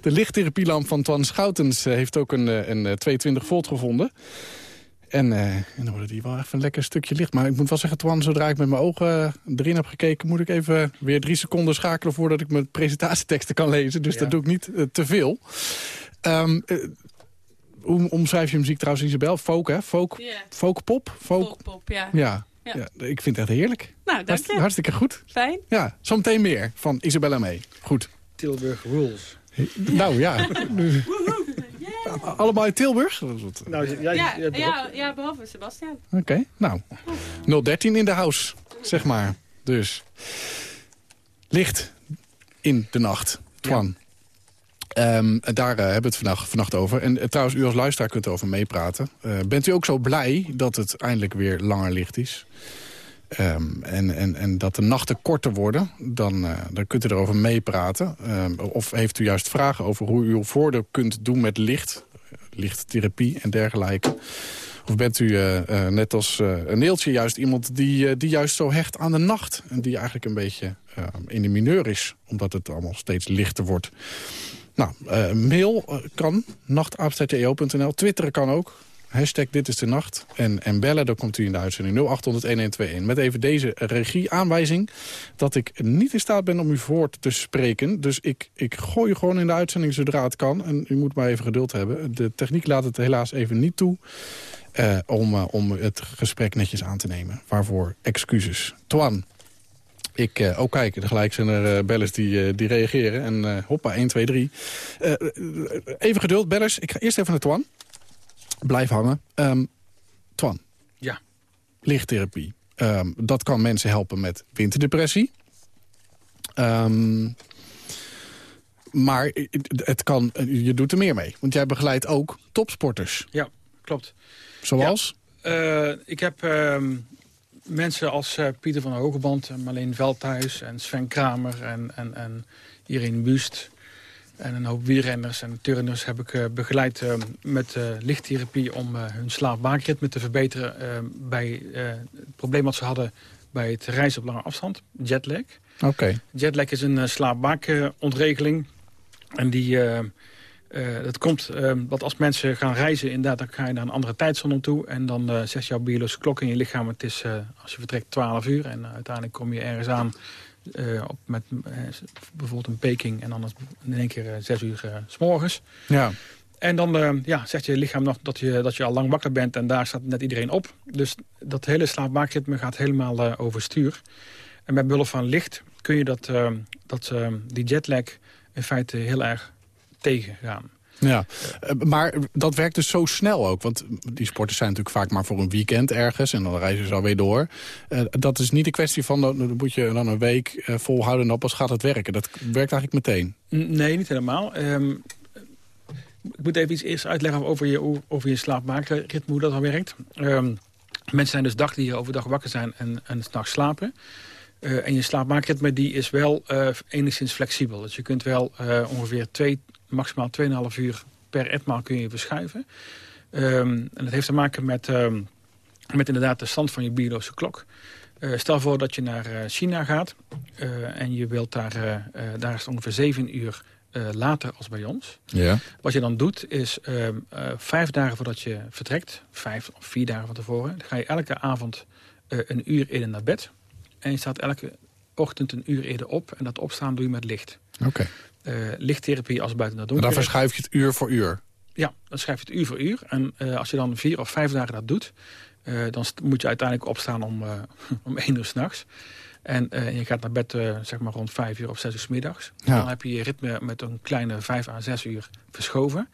de lichttherapielamp van Twan Schoutens uh, heeft ook een, een 22 volt gevonden. En, en, dan wordt het hier wel even een lekker stukje licht. Maar ik moet wel zeggen, Twan, zodra ik met mijn ogen erin heb gekeken... moet ik even weer drie seconden schakelen voordat ik mijn presentatieteksten kan lezen. Dus dat doe ik niet te veel. Um, hoe omschrijf je muziek trouwens, Isabel? Folk, hè? Folk, yeah. folkpop? Folk... Folkpop, ja. ja. Ja. ik vind het echt heerlijk. Nou, dank je. Hartstikke goed. Fijn. Ja, zometeen meer van Isabella mee. Goed. Tilburg Rules. Nou ja. Allemaal in Tilburg? Nou, ja, ja, ja, ja, behalve Sebastian. Oké, nou. 013 in de house, zeg maar. Dus. Licht in de nacht. Twan. Um, daar uh, hebben we het vannacht, vannacht over. En uh, trouwens, u als luisteraar kunt erover meepraten. Uh, bent u ook zo blij dat het eindelijk weer langer licht is? Um, en, en, en dat de nachten korter worden, dan, dan kunt u erover meepraten. Um, of heeft u juist vragen over hoe u uw voordeel kunt doen met licht, lichttherapie en dergelijke. Of bent u net als een neeltje juist iemand die, die juist zo hecht aan de nacht... en die eigenlijk een beetje in de mineur is, omdat het allemaal steeds lichter wordt... Nou, uh, mail uh, kan, nachtapenstaartje.nl. Twitteren kan ook. Hashtag dit is de nacht. En, en bellen, dan komt u in de uitzending 0800-1121. Met even deze regieaanwijzing dat ik niet in staat ben om u voort te spreken. Dus ik, ik gooi u gewoon in de uitzending zodra het kan. En u moet maar even geduld hebben. De techniek laat het helaas even niet toe. Uh, om, om het gesprek netjes aan te nemen. Waarvoor excuses. Twan, ik, uh, oh kijk, gelijk zijn er uh, bellers die, uh, die reageren. En hoppa, 1, 2, 3. even geduld, bellers. Ik ga eerst even naar Twan. Blijf hangen. Um, Twan. Ja. Lichttherapie. Um, dat kan mensen helpen met winterdepressie. Um, maar het kan, je doet er meer mee. Want jij begeleidt ook topsporters. Ja, klopt. Zoals? Ja. ik heb mensen als uh, Pieter van Hogeband, Marleen Veldhuis en Sven Kramer en, en, en Irene Wust. En een hoop wielrenners en turners heb ik uh, begeleid uh, met lichttherapie om hun slaap-waakritme te verbeteren bij het probleem wat ze hadden bij het reizen op lange afstand, jetlag. Oké. Jetlag is een slaap-waakontregeling en die uh, dat komt uh, want als mensen gaan reizen, inderdaad, dan ga je naar een andere tijdzone toe. En dan uh, zegt jouw biologische klok in je lichaam, het is als je vertrekt 12 uur. En uiteindelijk kom je ergens aan op, met bijvoorbeeld een Peking. En dan in één keer 6 uur s morgens. Ja. En dan ja, zegt je lichaam nog dat je, dat je al lang wakker bent. En daar staat net iedereen op. Dus dat hele slaapmaakritme gaat helemaal overstuur. En met behulp van licht kun je dat, dat, die jetlag in feite heel erg tegengaan. Ja, eh, maar dat werkt dus zo snel ook. Want die sporters zijn natuurlijk vaak maar voor een weekend ergens... en dan reizen ze alweer door. Uh, dat is niet de kwestie van, dan moet je dan een week uh, volhouden... en pas gaat het werken. Dat werkt eigenlijk meteen. Nee, niet helemaal. Um, ik moet even iets eerst uitleggen over je, over je slaapmaakritme, hoe dat dan werkt. Um, mensen zijn dus dagdieren, overdag wakker zijn en, en s'nachts slapen... Uh, en je slaapmaakritme die is wel uh, enigszins flexibel. Dus je kunt wel uh, ongeveer twee maximaal 2,5 uur per etmaal kun je verschuiven. Ehm, en dat heeft te maken met, ehm, met inderdaad de stand van je biologische klok. Uh, stel voor dat je naar uh, China gaat uh, en je wilt daar, daar is ongeveer zeven uur later als bij ons. Ja. Wat je dan doet is ehm, vijf dagen voordat je vertrekt, vijf of vier dagen van tevoren, dan ga je elke avond een uur eerder naar bed. En je staat elke ochtend een uur eerder op en dat opstaan doe je met licht. Oké. Okay. Lichttherapie als buiten naar donker. En dan verschuif je het uur voor uur? Ja, dan schrijf je het uur voor uur. En als je dan vier of vijf dagen dat doet, uh, dan moet je uiteindelijk opstaan om, om één uur s'nachts. En uh, je gaat naar bed zeg maar rond vijf uur of zes uur s middags. Ja. Dan heb je je ritme met een kleine vijf à zes uur verschoven.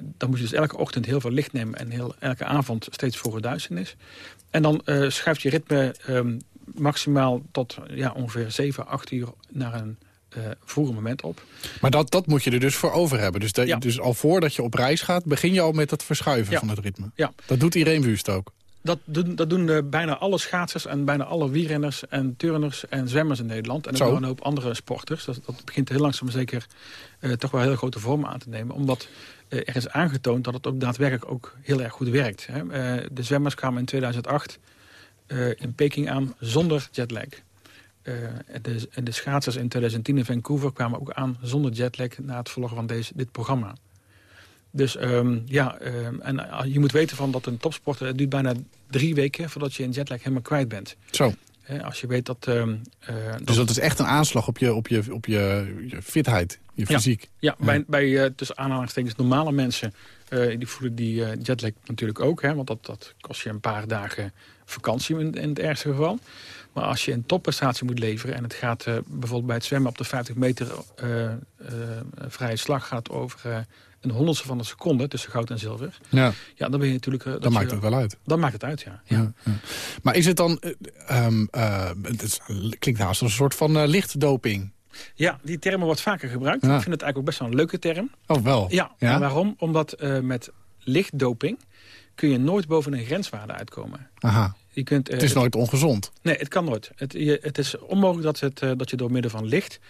dan moet je dus elke ochtend heel veel licht nemen... en heel, elke avond steeds vroege duisternis. En dan schuift je ritme um, maximaal tot ja, ongeveer 7, 8 uur naar een uh, vroege moment op. Maar dat, dat moet je er dus voor over hebben. Dus, ja. dus al voordat je op reis gaat, begin je al met het verschuiven ja. van het ritme. Ja. Dat doet iedereen Wust ook. Dat doen, dat doen uh, bijna alle schaatsers en bijna alle wielrenners en turners en zwemmers in Nederland. En ook een hoop andere sporters. Dat, dat begint heel langzaam zeker uh, toch wel heel grote vormen aan te nemen. Omdat er is aangetoond dat het ook daadwerkelijk ook heel erg goed werkt. Hè. de zwemmers kwamen in 2008 in Peking aan zonder jetlag. Uh, de, de schaatsers in 2010 in Vancouver kwamen ook aan zonder jetlag na het volgen van deze, dit programma. Dus um, ja, um, en je moet weten van dat een topsporter, het duurt bijna drie weken voordat je een jetlag helemaal kwijt bent. Zo. He, als je weet dat, um, uh, Dus dat, is echt een aanslag op je, op je, op je, je fitheid, je fysiek. Ja, bij, bij uh, tussen aanhalingstekens normale mensen, die voelen die jetlag natuurlijk ook. Hè, want dat, dat kost je een paar dagen vakantie in, in het ergste geval. Maar als je een topprestatie moet leveren... en het gaat uh, bijvoorbeeld bij het zwemmen op de 50 meter uh, uh, vrije slag... gaat over een honderdste van een seconde tussen goud en zilver. Ja, ja dan ben je natuurlijk... dat dan maakt het wel uit. Dan maakt het uit, ja. ja. ja, ja. Maar is het dan... Um, het klinkt haast als een soort van lichtdoping... Ja, die term wordt vaker gebruikt. Ik vind het eigenlijk ook best wel een leuke term. Oh, wel? Ja, ja? waarom? Omdat met lichtdoping kun je nooit boven een grenswaarde uitkomen. Aha. Je kunt, uh, het is nooit ongezond. Nee, het kan nooit. Het, je, het is onmogelijk dat, het, uh, dat je door middel van licht...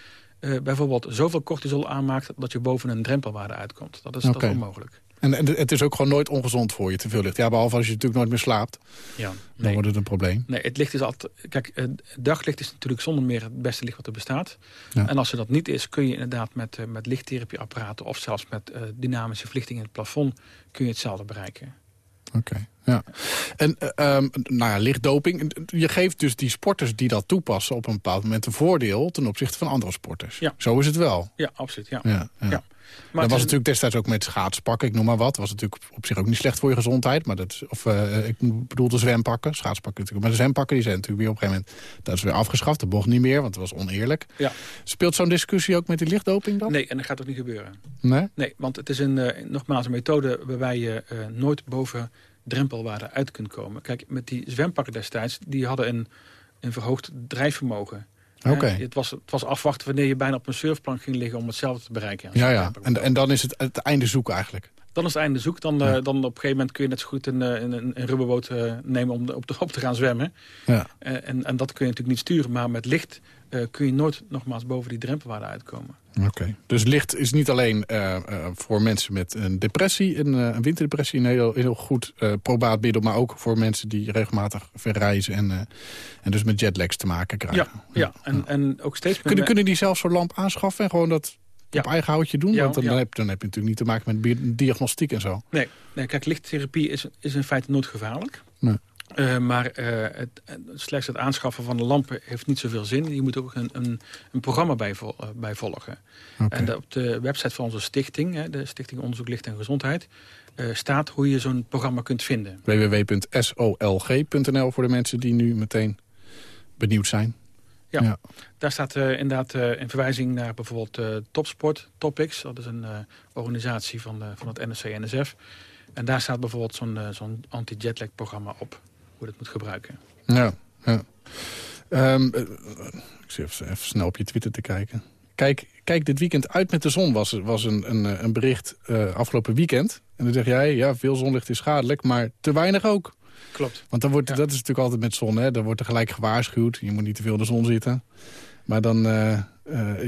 Uh, bijvoorbeeld zoveel cortisol aanmaakt... dat je boven een drempelwaarde uitkomt. Dat is, okay. dat onmogelijk. En, en, het is ook gewoon nooit ongezond voor je, te veel licht. Ja, behalve als je natuurlijk nooit meer slaapt. Ja, nee. Dan wordt het een probleem. Nee, het licht is altijd... Kijk, daglicht is natuurlijk zonder meer het beste licht wat er bestaat. Ja. En als er dat niet is, kun je inderdaad met, met lichttherapieapparaten... of zelfs met dynamische verlichting in het plafond... kun je hetzelfde bereiken. Oké, okay, ja. En uh, um, nou ja, lichtdoping. Je geeft dus die sporters die dat toepassen op een bepaald moment een voordeel ten opzichte van andere sporters. Ja. Zo is het wel. Ja, absoluut. Ja. ja, ja. ja. Maar dat was natuurlijk destijds ook met schaatspakken, ik noem maar wat. was natuurlijk op zich ook niet slecht voor je gezondheid. Maar dat, of uh, ik bedoel de zwempakken, schaatspakken natuurlijk. Maar de zwempakken die zijn natuurlijk weer op een gegeven moment... dat is weer afgeschaft, dat mocht niet meer, want het was oneerlijk. Ja. Speelt zo'n discussie ook met die lichtdoping dan? Nee, en dat gaat ook niet gebeuren. Nee? Nee, want het is een, uh, nogmaals een methode waarbij je uh, nooit boven drempelwaarde uit kunt komen. Kijk, met die zwempakken destijds, die hadden een, een verhoogd drijfvermogen. Oké. Okay. Het, was, het was afwachten wanneer je bijna op een surfplank ging liggen om hetzelfde te bereiken. Ja, ja. En, en dan is het het einde zoeken eigenlijk. Dan is het einde zoek. Dan, ja. uh, dan op een gegeven moment kun je net zo goed een, een, een rubberboot uh, nemen om de, op, de, op te gaan zwemmen. Ja. en, en dat kun je natuurlijk niet sturen. Maar met licht kun je nooit nogmaals boven die drempelwaarde uitkomen. Oké, okay. dus licht is niet alleen uh, uh, voor mensen met een depressie, een, uh, een winterdepressie, een heel, heel goed probaat middel, maar ook voor mensen die regelmatig verreizen en, en dus met jetlags te maken krijgen. Ja, ja. En, en ook steeds meer... Kunnen, kunnen die zelf zo'n lamp aanschaffen en gewoon dat ja. op eigen houtje doen? Ja, Want dan, ja. heb, dan heb je natuurlijk niet te maken met diagnostiek en zo. Nee, nee kijk, lichttherapie is, is in feite nooit gevaarlijk. Nee. Uh, maar uh, het, slechts het aanschaffen van de lampen heeft niet zoveel zin. Je moet ook een, een, een programma bij, vol, uh, bij volgen. Okay. En de, op de website van onze stichting, hè, de Stichting Onderzoek Licht en Gezondheid... staat hoe je zo'n programma kunt vinden. www.solg.nl voor de mensen die nu meteen benieuwd zijn. Ja, ja. daar staat inderdaad een verwijzing naar bijvoorbeeld Topsport, Topics. Dat is een organisatie van, van het NSC-NSF. En daar staat bijvoorbeeld zo'n zo'n anti-jetlag programma op. Hoe dat moet gebruiken. Ja, ja. Um, uh, ik zit even, even, snel op je Twitter te kijken. Kijk, kijk dit weekend uit met de zon was, was een, een, een bericht uh, afgelopen weekend. En dan zeg jij, ja, veel zonlicht is schadelijk, maar te weinig ook. Klopt. Want dan wordt, ja. dat is natuurlijk altijd met zon, hè. Dan wordt er gelijk gewaarschuwd. Je moet niet te veel in de zon zitten. Maar dan, uh,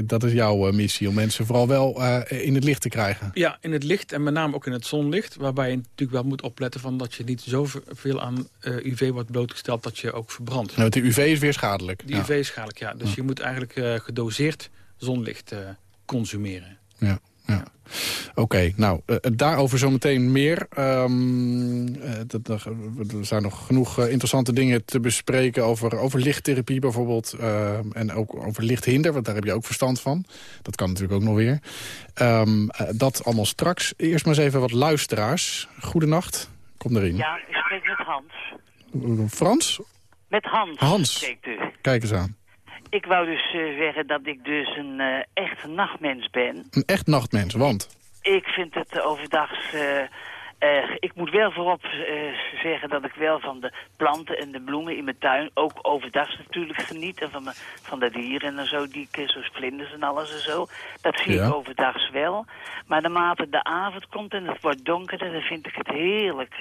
dat is jouw missie, om mensen vooral wel in het licht te krijgen. Ja, in het licht en met name ook in het zonlicht. Waarbij je natuurlijk wel moet opletten van dat je niet zoveel aan UV wordt blootgesteld dat je ook verbrandt. Nou, de UV is weer schadelijk. De UV is schadelijk, ja. Dus je moet eigenlijk gedoseerd zonlicht consumeren. Ja, ja. Oké, nou, uh, daarover zometeen meer. Um, uh, dat, er zijn nog genoeg interessante dingen te bespreken over, over lichttherapie bijvoorbeeld. en ook over lichthinder, want daar heb je ook verstand van. Dat kan natuurlijk ook nog weer. Um, dat allemaal straks. Eerst maar eens even wat luisteraars. Goedenacht, kom erin. Ja, ik spreek met Hans. Frans? Met Hans. Hans, kijk eens aan. Ik wou dus uh, zeggen dat ik dus een uh, echt nachtmens ben. Een echt nachtmens, want? Ik vind het uh, overdags... ik moet wel voorop zeggen dat ik wel van de planten en de bloemen in mijn tuin... ook overdags natuurlijk geniet. En van, me, van de dieren en zo, die ik, zoals vlinders en alles en zo. Dat zie ja. ik overdags wel. Maar naarmate de avond komt en het wordt donkerder, dan vind ik het heerlijk...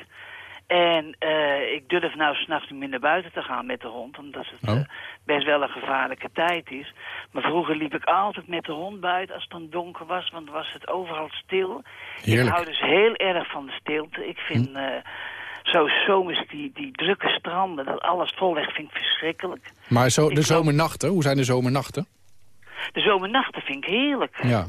En uh, ik durf nou s'nachts niet meer naar buiten te gaan met de hond. Omdat het oh. uh, best wel een gevaarlijke tijd is. Maar vroeger liep ik altijd met de hond buiten als het dan donker was. Want dan was het overal stil. Heerlijk. Ik hou dus heel erg van de stilte. Ik vind hm. uh, zo zomers die, die drukke stranden, dat alles vol ligt, vind ik verschrikkelijk. Maar zo, de zomernachten, hoe zijn de zomernachten? De zomernachten vind ik heerlijk. Ja.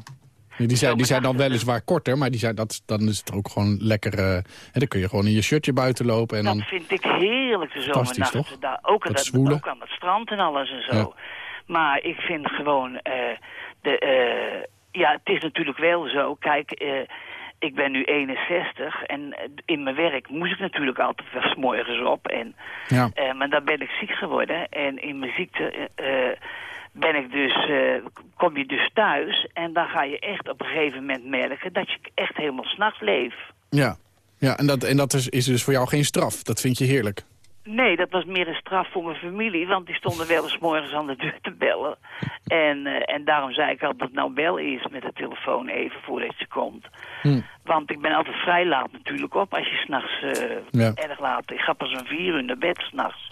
Die zijn, die zijn dan weliswaar korter, maar die zijn, dat, dan is het ook gewoon lekker... Uh, dan kun je gewoon in je shirtje buiten lopen. En dat dan... vind ik heerlijk, de zomernachten. toch? Daar, ook, dat, dat, ook aan het strand en alles en zo. Ja. Maar ik vind gewoon... Uh, de, uh, ja, het is natuurlijk wel zo. Kijk, ik ben nu 61 en in mijn werk moest ik natuurlijk altijd wel morgens op. En, ja. maar dan ben ik ziek geworden. En in mijn ziekte ben ik dus, uh, kom je dus thuis en dan ga je echt op een gegeven moment merken dat je echt helemaal s'nachts leeft. Ja, ja en dat, en dat is, is dus voor jou geen straf. Dat vind je heerlijk. Nee, dat was meer een straf voor mijn familie, want die stonden wel eens morgens aan de deur te bellen. En, uh, en daarom zei ik al dat nou bel is met de telefoon even voordat je komt. Hm. Want ik ben altijd vrij laat natuurlijk op als je s'nachts uh, ja. erg laat. Ik ga pas om vier uur naar bed s'nachts.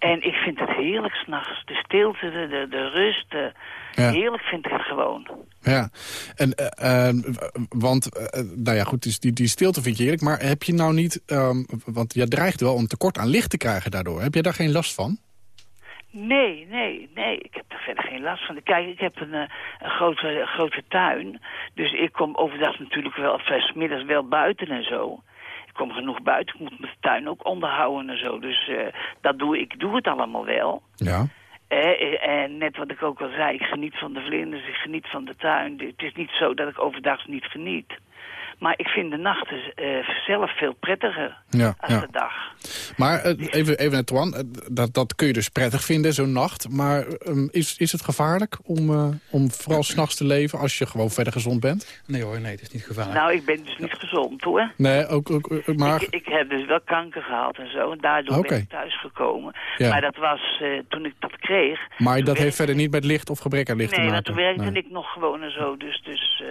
En ik vind het heerlijk s'nachts. De stilte, de, de, de rust. De, ja. Heerlijk vind ik het gewoon. Ja, en, uh, uh, want, uh, nou ja goed, die, die stilte vind je heerlijk. Maar heb je nou niet, um, want je dreigt wel een tekort aan licht te krijgen daardoor. Heb je daar geen last van? Nee, nee, nee. Ik heb er verder geen last van. Kijk, ik heb een, een grote, grote tuin. Dus ik kom overdag natuurlijk wel, of middags wel buiten en zo ik kom genoeg buiten. Ik moet mijn tuin ook onderhouden en zo. Dus uh, dat doe ik. doe het allemaal wel. Ja. Eh, en net wat ik ook al zei, ik geniet van de vlinders, ik geniet van de tuin. Het is niet zo dat ik overdag niet geniet. Maar ik vind de nachten uh, zelf veel prettiger ja, als ja. de dag. Maar uh, even, even net, Twan, dat, dat kun je dus prettig vinden, zo'n nacht. Maar um, is, is het gevaarlijk om, uh, om vooral s'nachts te leven als je gewoon verder gezond bent? Nee hoor, nee, het is niet gevaarlijk. Nou, ik ben dus niet gezond hoor. Nee, ook, ook maar... Ik, ik heb dus wel kanker gehad en zo. En daardoor okay. ben ik thuisgekomen. Ja. Maar dat was toen ik dat kreeg. Maar dat werkte... heeft verder niet met licht of gebrek aan licht nee, te maken? Nee, toen werkte nee. ik nog gewoon en zo. Dus... dus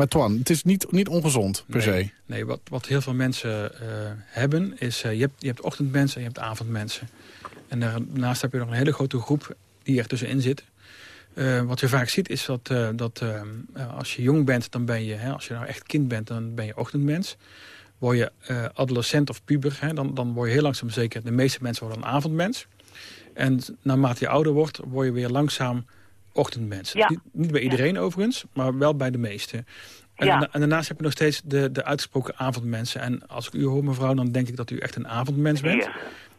maar Twan, het is niet, niet ongezond per nee, se. Nee, wat, wat heel veel mensen uh, hebben is... Uh, je, hebt, je hebt ochtendmensen en je hebt avondmensen. En daarnaast heb je nog een hele grote groep die er tussenin zit. Uh, wat je vaak ziet is dat, dat als je jong bent, dan ben je... Hè, als je nou echt kind bent, dan ben je ochtendmens. Word je adolescent of puber, hè, dan, dan word je heel langzaam zeker... De meeste mensen worden een avondmens. En naarmate je ouder wordt, word je weer langzaam ochtendmens. Ja. Niet, niet, bij iedereen ja. overigens, maar wel bij de meesten. En, ja. en, daarnaast heb je nog steeds de, de uitgesproken avondmensen. En als ik u hoor, mevrouw, dan denk ik dat u echt een avondmens bent. Ja.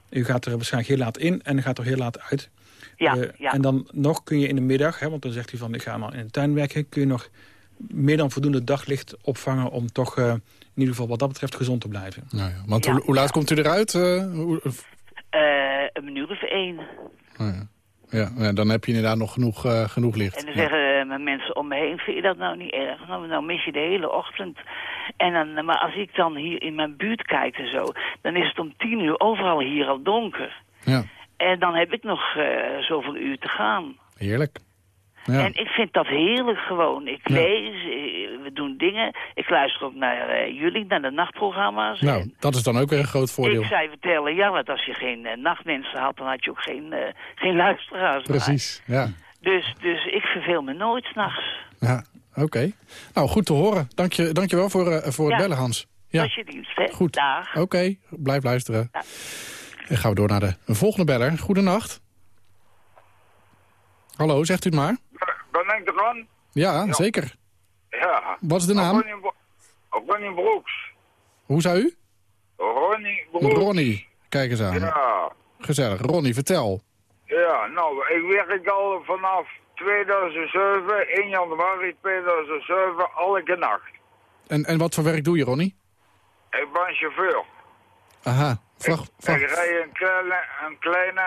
U gaat er waarschijnlijk heel laat in en gaat er heel laat uit. Ja, uh, ja. En dan nog kun je in de middag, hè, want dan zegt u van ik ga maar in de tuin werken... kun je nog meer dan voldoende daglicht opvangen om toch uh, in ieder geval wat dat betreft gezond te blijven. Nou ja, want hoe, hoe, laat komt u eruit? Uh, hoe, een minuut of één. Oh ja. Dan heb je inderdaad nog genoeg, uh, genoeg licht. En dan zeggen uh, mijn mensen om me heen, vind je dat nou niet erg? Nou, nou mis je de hele ochtend. En dan, maar als ik dan hier in mijn buurt kijk en zo, dan is het om tien uur overal hier al donker. Ja. En dan heb ik nog uh, zoveel uur te gaan. Heerlijk. Ja. En ik vind dat heerlijk gewoon. Ik ja. lees, we doen dingen. Ik luister ook naar uh, jullie, naar de nachtprogramma's. Nou, en dat is dan ook weer een groot voordeel. Ik zei vertellen, ja, want als je geen uh, nachtmensen had, dan had je ook geen, uh, geen luisteraars. Precies, maar. ja. Dus, dus ik verveel me nooit s'nachts. Ja, oké. Nou, goed te horen. Dank je, dank je wel voor, voor het bellen, Hans. Ja, Dat is je dienst, hè? goed. Dag. Oké, blijf luisteren. Ja. En gaan we door naar de volgende beller. Goedenacht. Hallo, zegt u het maar. Ik? Ja, zeker. Ja. Wat is de naam? Ronnie, Bro- Ronnie Brooks. Hoe zou u? Ronnie. Ronnie. Kijk eens aan. Ja. Gezellig. Ronnie, vertel. Ja, nou, ik werk al vanaf 2007, 1 januari 2007, elke nacht. En, en wat voor werk doe je, Ronnie? Ik ben chauffeur. Aha. Vracht, Ik vracht. rij een kleine, een kleine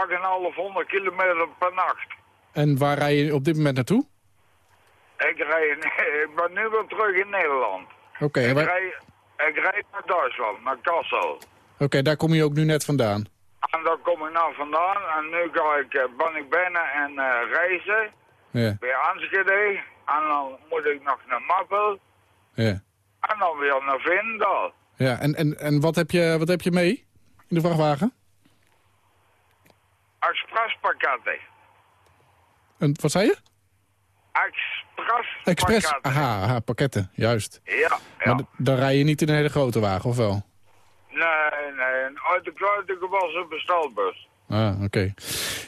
8,500 kilometer per nacht. En waar rij je op dit moment naartoe? Ik, rij, ik ben nu weer terug in Nederland. Oké, en Ik, waar- rij, ik rijd naar Duitsland, naar Kassel. oké, daar kom je ook nu net vandaan. En daar kom ik nou vandaan en nu ga ik, eh, ben ik bijna aan eh, reizen Ja, bij Enschede. En dan moet ik nog naar Mappel ja. en dan weer naar Vindal. ja. En, en, en wat, heb je, wat heb je mee in de vrachtwagen? Expresspakketten. En, wat zei je? Expresspakketten. Express. Aha, aha, pakketten. Juist. Ja, ja. Maar dan rij je niet in een hele grote wagen, of wel? Nee, nee, een uit de kluiten gewassen bestelbus. Ah, oké.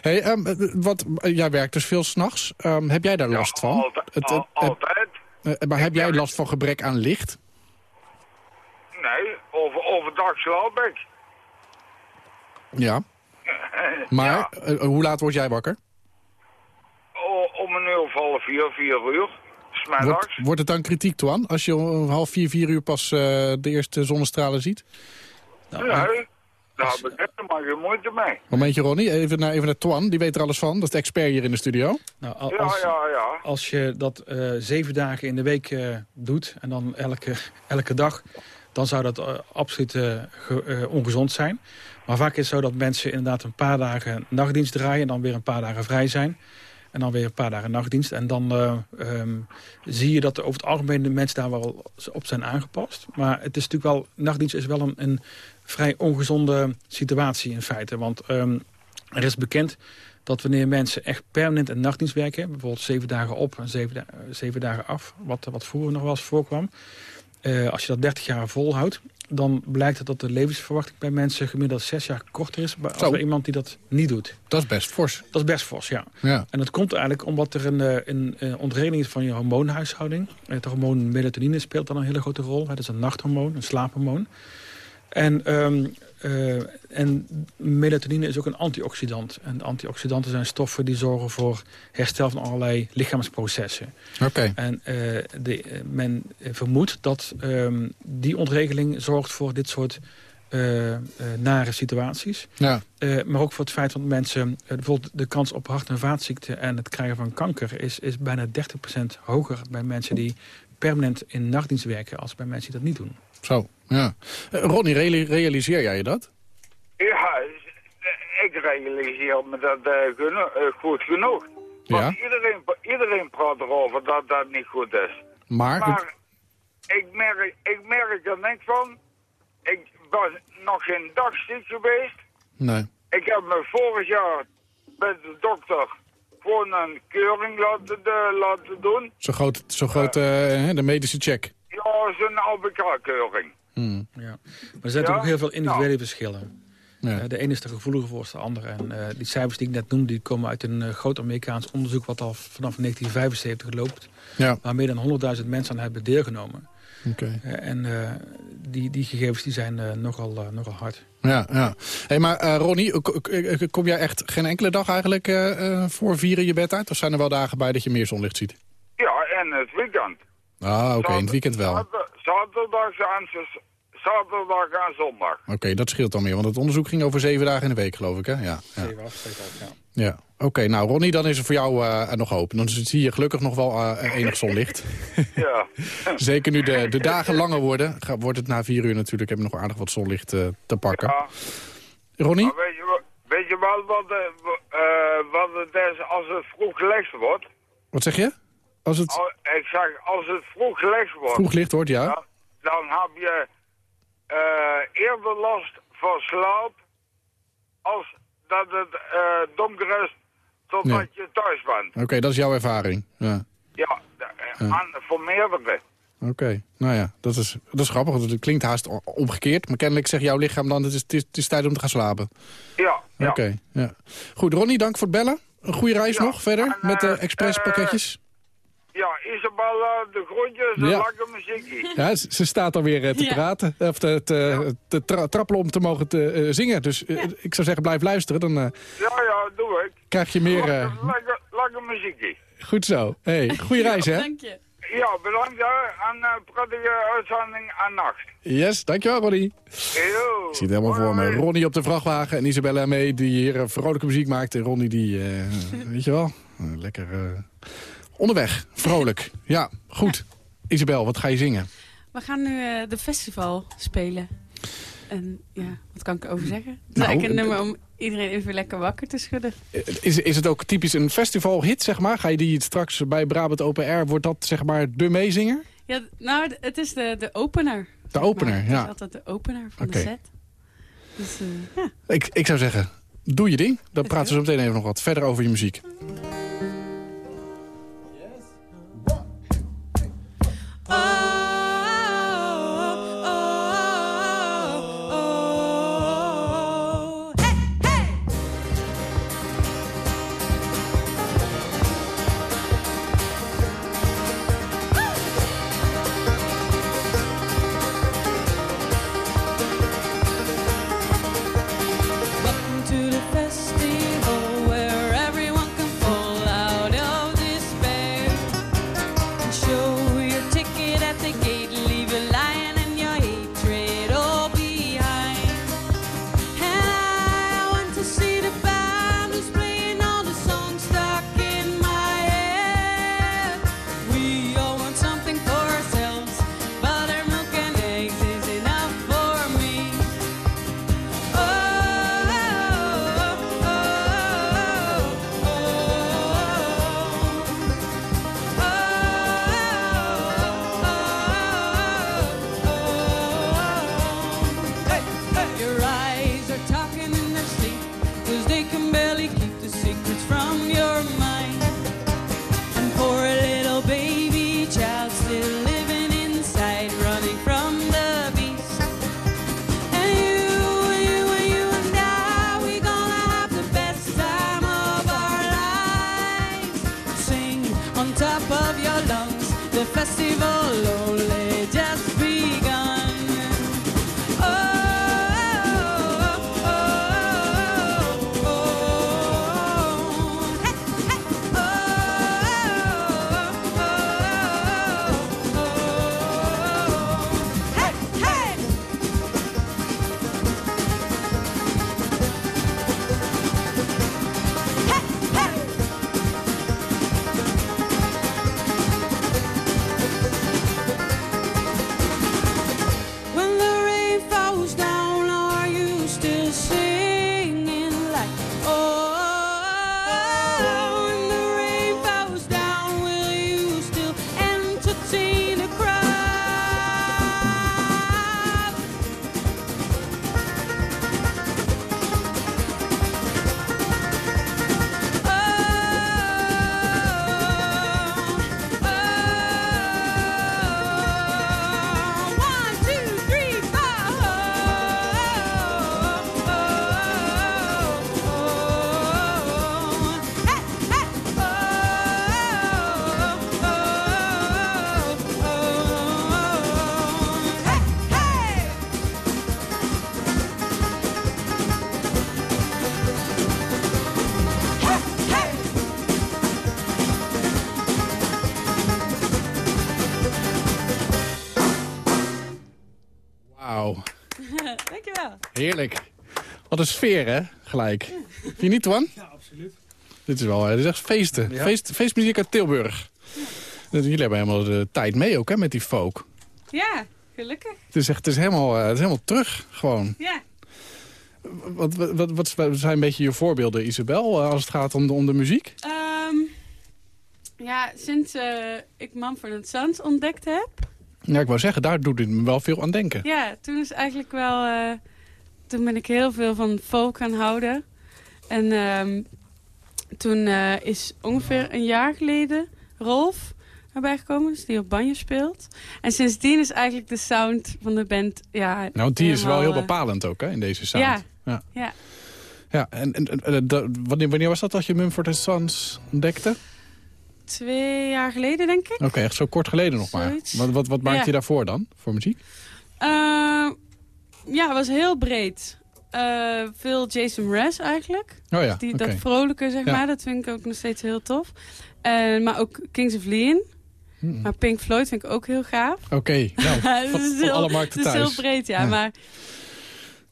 Hey, ehm, eh, wat, eh, jij werkt dus veel s'nachts. Um, heb jij daar last van? Altijd. Het- het- altijd. eh, maar heb jij last van gebrek aan licht? Nee, over, overdag slaap ik. Ja. Maar Ja, hoe laat word jij wakker? o- om een uur of half vier, vier uur. Wordt, wordt het dan kritiek, Twan? Als je om half vier, vier uur pas eh, de eerste zonnestralen ziet? Nee, daar heb ik helemaal geen moeite mee. Momentje, Ronnie. Even naar, even naar Twan. Die weet er alles van. Dat is de expert hier in de studio. Nou, al- Ja, als, ja, ja. als je dat eh, zeven dagen in de week eh, doet en dan elke, elke dag... dan zou dat absoluut ge- ongezond zijn. Maar vaak is het zo dat mensen inderdaad een paar dagen nachtdienst draaien... en dan weer een paar dagen vrij zijn. En dan weer een paar dagen nachtdienst. En dan eh, ehm, zie je dat over het algemeen de mensen daar wel op zijn aangepast. Maar het is natuurlijk wel, nachtdienst is wel een, een vrij ongezonde situatie in feite. Want ehm, er is bekend dat wanneer mensen echt permanent een nachtdienst werken... bijvoorbeeld zeven dagen op en eh, zeven dagen af... wat, wat vroeger nog wel eens voorkwam... eh, als je dat 30 jaar volhoudt... dan blijkt het dat de levensverwachting bij mensen gemiddeld zes jaar korter is... als Zo. bij iemand die dat niet doet. Dat is best fors. Dat is best fors, ja. Ja. En dat komt eigenlijk omdat er een, eh, een, eh, ontregeling is van je hormoonhuishouding. Het hormoon melatonine speelt dan een hele grote rol. Het is een nachthormoon, een slaaphormoon. En, ehm, eh, en melatonine is ook een antioxidant. En antioxidanten zijn stoffen die zorgen voor herstel van allerlei lichaamsprocessen. Oké. En eh, de, eh, men vermoedt dat ehm, die ontregeling zorgt voor dit soort nare situaties. Ja. Maar ook voor het feit dat mensen... bijvoorbeeld de kans op hart- en vaatziekten en het krijgen van kanker... is, is bijna 30% hoger bij mensen die permanent in nachtdienst werken... als bij mensen die dat niet doen. Zo, ja. Eh, Ronnie, reali- realiseer jij je dat? Ja, ik realiseer me dat eh, eh, goed genoeg. Want Ja. iedereen, iedereen praat erover dat dat niet goed is. Maar, het- ik merk, ik merk er niks van. Ik ben nog geen dag ziek geweest. nee. Ik heb me vorig jaar bij de dokter gewoon een keuring laten, de- laten doen. Zo groot, zo groot eh, de medische check. Ja, zo'n ABK-keuring. Hmm. Ja. Maar er zijn Ja? ook heel veel individuele verschillen. Ja. Eh, de ene is er gevoeliger voor dan de andere. En eh, die cijfers die ik net noemde, die komen uit een eh, groot Amerikaans onderzoek... wat al vanaf 1975 loopt. Ja, Waar meer dan 100.000 mensen aan hebben deelgenomen. oké. Eh, en eh, die, die gegevens die zijn eh, nogal, nogal hard. Ja, ja. Hey, maar eh, Ronnie, kom jij echt geen enkele dag eigenlijk eh, eh, voor vieren je bed uit? Of zijn er wel dagen bij dat je meer zonlicht ziet? Ja, en het weekend. Ah, oké, in het weekend wel. Oké, Zater- Zaterdag en, zaterdag en zondag. dat scheelt dan meer. Want het onderzoek ging over zeven dagen in de week, geloof ik, hè? Ja, ja. Zeven af, ja. ja. Oké, nou Ronnie, dan is er voor jou eh, nog hoop. Dan zie je gelukkig nog wel eh, enig zonlicht. Ja. Zeker nu de, de dagen langer worden, ga- wordt het na vier uur natuurlijk... heb je nog aardig wat zonlicht eh, te pakken. ja. Ronnie? Maar weet je, wa- weet je wel wat, wat het is als het vroeg gelegd wordt? Wat zeg je? Als het ik zeg, als het vroeg gelegd wordt, vroeg licht wordt, ja? dan, dan heb je eh, eerder last van slaap als dat het eh, donker is totdat Nee. je thuis bent. Oké, dat is jouw ervaring. Ja. Ja, aan, voor meerdere. Oké, nou ja, dat is, dat is grappig. want Het klinkt haast omgekeerd. Maar kennelijk zegt jouw lichaam dan, het is, het is, het is tijd om te gaan slapen. Ja. Oké, ja. Goed, Ronnie, dank voor het bellen. Een goede reis Ja, nog verder en, met de eh, expresspakketjes. Isabella, de groetjes en Ja. lekker muziekje. Ja, ze staat alweer eh, te Ja. praten, of te, te, te tra- trappelen om te mogen te, eh, zingen. Dus eh, ik zou zeggen, blijf luisteren. Dan eh, Ja, ja, doe ik. krijg je meer... eh, Lekker, lekker, muziekje. goed zo. Hey, goede reis, hè? Dank je. Ja, bedankt hè. En uh, prettige uitzending en nacht. Yes, dankjewel, Ronnie. Yo. Ik zie het helemaal voor me. Ronnie op de vrachtwagen en Isabella mee, die hier eh, vrolijke muziek maakt. En Ronnie die, eh, weet je wel, eh, lekker eh, onderweg, vrolijk. Ja, goed. Isabel, wat ga je zingen? We gaan nu eh, de festival spelen. En ja, wat kan ik erover zeggen? Het is Nou, eigenlijk een eh, nummer om iedereen even lekker wakker te schudden. Eh, Is, is het ook typisch een festivalhit, zeg maar? Ga je die straks bij Brabant Open Air, wordt dat zeg maar de meezinger? Ja, nou, het is de, de opener. De opener, Maar Het ja. is altijd de opener van de set. Dus ja. Ik, ik zou zeggen, doe je ding. Dan praten we zo meteen even nog wat verder over je muziek. Heerlijk. Wat een sfeer, hè? Gelijk. Vind je niet, Twan? Ja, absoluut. Dit is wel, eh, dit is echt feesten. Feest, feestmuziek uit Tilburg. Jullie hebben helemaal de tijd mee ook, hè, met die folk. Ja, gelukkig. Het is, echt, het is, helemaal, eh, het is helemaal terug, gewoon. Ja. Wat, wat, wat, wat zijn een beetje je voorbeelden, Isabel, eh, als het gaat om de, om de muziek? Ehm, ja, sinds eh, ik Mumford Sons ontdekt heb... Ja, ik wou zeggen, daar doet het me wel veel aan denken. Ja, toen is eigenlijk wel... eh, toen ben ik heel veel van folk gaan houden. En ehm, toen eh, is ongeveer een jaar geleden Rolf erbij gekomen, dus die op banjo speelt. En sindsdien is eigenlijk de sound van de band... Ja, nou, die is wel heel eh, bepalend ook hè, in deze sound. Ja, ja. ja. Ja, en, en, wanneer, wanneer was dat dat je Mumford Sons ontdekte? twee jaar geleden denk ik. Oké, echt zo kort geleden nog maar. Wat, wat, Ja. je daarvoor dan, voor muziek? Eh, ja, het was heel breed. Eh, veel Jason Mraz eigenlijk. Oh ja, Die. Dat vrolijke, zeg Ja. maar. Dat vind ik ook nog steeds heel tof. En maar ook Kings of Leon. Hmm. Maar Pink Floyd vind ik ook heel gaaf. Oké, nou, Het van, is heel- alle markten Het is heel breed, ja. Ja. Maar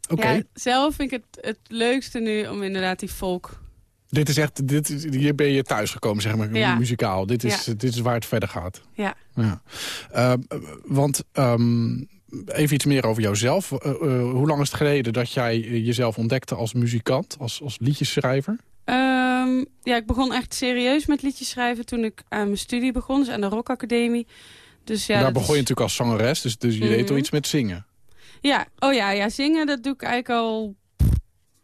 Oké, ja, zelf vind ik het het leukste nu om inderdaad die folk... dit is echt, dit, hier ben je thuis gekomen, zeg maar, Ja. muzikaal. Dit is, dit is waar het verder gaat. Ja. Ja. Eh, want ehm, even iets meer over jouzelf. Eh, eh, hoe lang is het geleden dat jij eh, jezelf ontdekte als muzikant, als, als liedjesschrijver? Ehm, ja, ik begon echt serieus met liedjes schrijven toen ik aan mijn studie begon. Dus aan de Rock Academie. Dus ja, Daar begon is- je natuurlijk als zangeres, dus, dus je deed al Mhm. iets met zingen. Ja, oh ja, ja, zingen dat doe ik eigenlijk al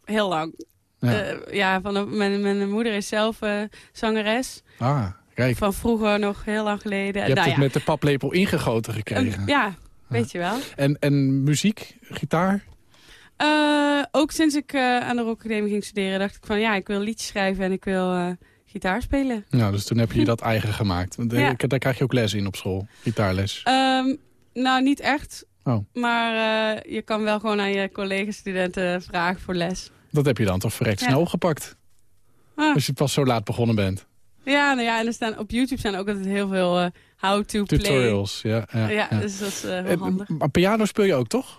heel lang. Ja. Ja, ja van mijn, mijn moeder is zelf eh, zangeres. Ah, kijk, Van vroeger nog heel lang geleden. je hebt nou, het ja. met de paplepel ingegoten gekregen. Ja, weet je wel. En, en muziek, gitaar? Eh, ook sinds ik eh, aan de Rock Academie ging studeren, dacht ik van ja, ik wil liedjes schrijven en ik wil eh, gitaar spelen. Nou, dus toen heb je dat eigen gemaakt. Want, Ja. Daar krijg je ook les in op school, gitaarles. Ehm, nou, niet echt. Oh. Maar je kan wel gewoon aan je collega-studenten vragen voor les. Dat heb je dan toch verrekt Ja. snel opgepakt. Ah. Als je pas zo laat begonnen bent. Ja, nou ja, en er staan, op YouTube staan ook altijd heel veel eh, how-to play. Tutorials, ja. ja, Ja, ja. dus dat is eh, heel En- handig. maar piano speel je ook, toch?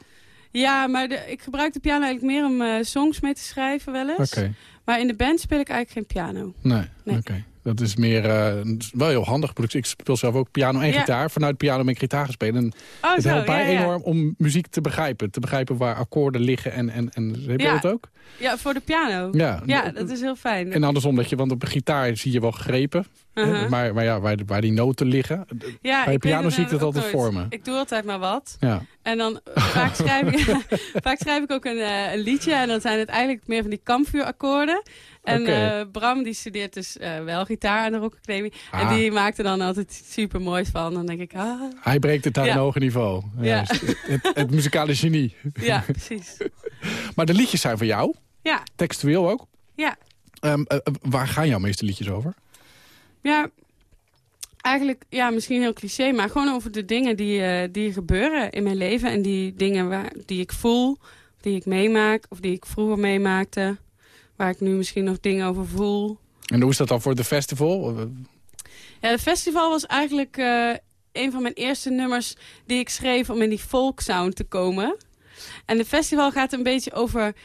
Ja, maar de, ik gebruik de piano eigenlijk meer om eh, songs mee te schrijven wel eens. Oké, Maar in de band speel ik eigenlijk geen piano. nee, Nee. oké. Dat is meer, eh, wel heel handig. Ik ik speel zelf ook piano en Ja. gitaar. Vanuit piano ben ik gitaar gespeeld. En Oh, het zo, helpt mij ja, enorm om muziek te begrijpen. Te begrijpen waar akkoorden liggen. En, en, en heb je dat ook? Ja, voor de piano. Ja. Ja, dat is heel fijn. En andersom, dat je, want op een gitaar zie je wel grepen. Uh-huh. Maar, maar ja, waar, waar die noten liggen. ja, bij piano het zie ik dat altijd voor me. Ik doe altijd maar wat. Ja. En dan eh, vaak schrijf ik, vaak schrijf ik ook een, eh, een liedje. En dan zijn het eigenlijk meer van die kampvuurakkoorden. En eh, Bram die studeert dus eh, wel gitaar aan de Rock Academie. Ah. En die maakt er dan altijd iets super moois van. Dan denk ik, ah, Hij breekt het naar Ja. een hoger niveau. Ja. Juist. Het, het muzikale genie. ja, precies. Maar de liedjes zijn van jou. Ja, Textueel ook. ja. Ehm, eh, waar gaan jouw meeste liedjes over? Ja, eigenlijk, ja, misschien heel cliché, maar gewoon over de dingen die, die gebeuren in mijn leven. En die dingen waar, die ik voel, die ik meemaak, of die ik vroeger meemaakte. Waar ik nu misschien nog dingen over voel. En hoe is dat dan voor de festival? Ja, het festival was eigenlijk eh, een van mijn eerste nummers die ik schreef om in die folk sound te komen. En het festival gaat een beetje over...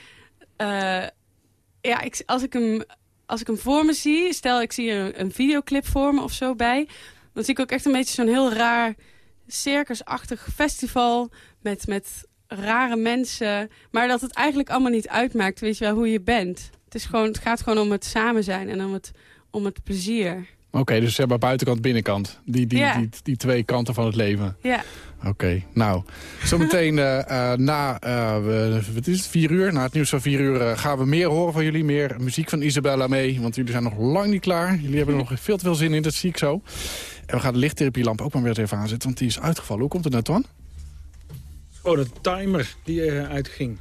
eh, ja, ik, als, ik hem, als ik hem voor me zie, stel ik zie er een, een videoclip voor me of zo bij... dan zie ik ook echt een beetje zo'n heel raar circusachtig festival met, met rare mensen. Maar dat het eigenlijk allemaal niet uitmaakt, weet je wel, hoe je bent. Het, is gewoon, het gaat gewoon om het samen zijn en om het, om het plezier. Oké, dus zeg maar buitenkant, binnenkant. Die, die, Ja. die, die twee kanten van het leven. Ja. Oké, nou. Zometeen eh, eh, na eh, we- wat is het, vier uur, na het nieuws van vier uur... gaan we meer horen van jullie. Meer muziek van Isabella mee. Want jullie zijn nog lang niet klaar. Jullie hebben er nog veel te veel zin in, dat zie ik zo. En we gaan de lichttherapielamp ook maar weer even aanzetten. Want die is uitgevallen. Hoe komt het nou, Twan? Oh, de timer die eh, uitging.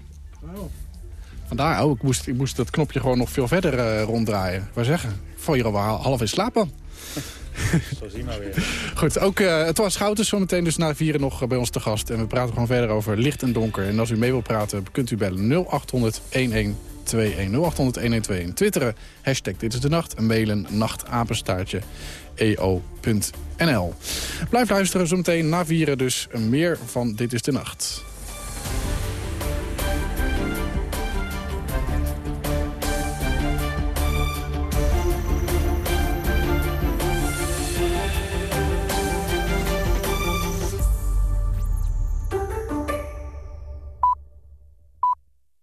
Vandaar, oh, ik moest, ik moest dat knopje gewoon nog veel verder eh, ronddraaien. Waar zeggen? Ik val hier al half in slaap dan. Zo zien we weer. Goed, ook uh, het was Schouten zometeen dus na vieren nog eh, bij ons te gast. En we praten gewoon verder over licht en donker. En als u mee wilt praten, kunt u bellen 0800 1121. 0800 1121. Twitteren, hashtag dit is de nacht. En mailen nachtapenstaartje eo.nl. Blijf luisteren, zometeen na vieren dus meer van Dit is de Nacht.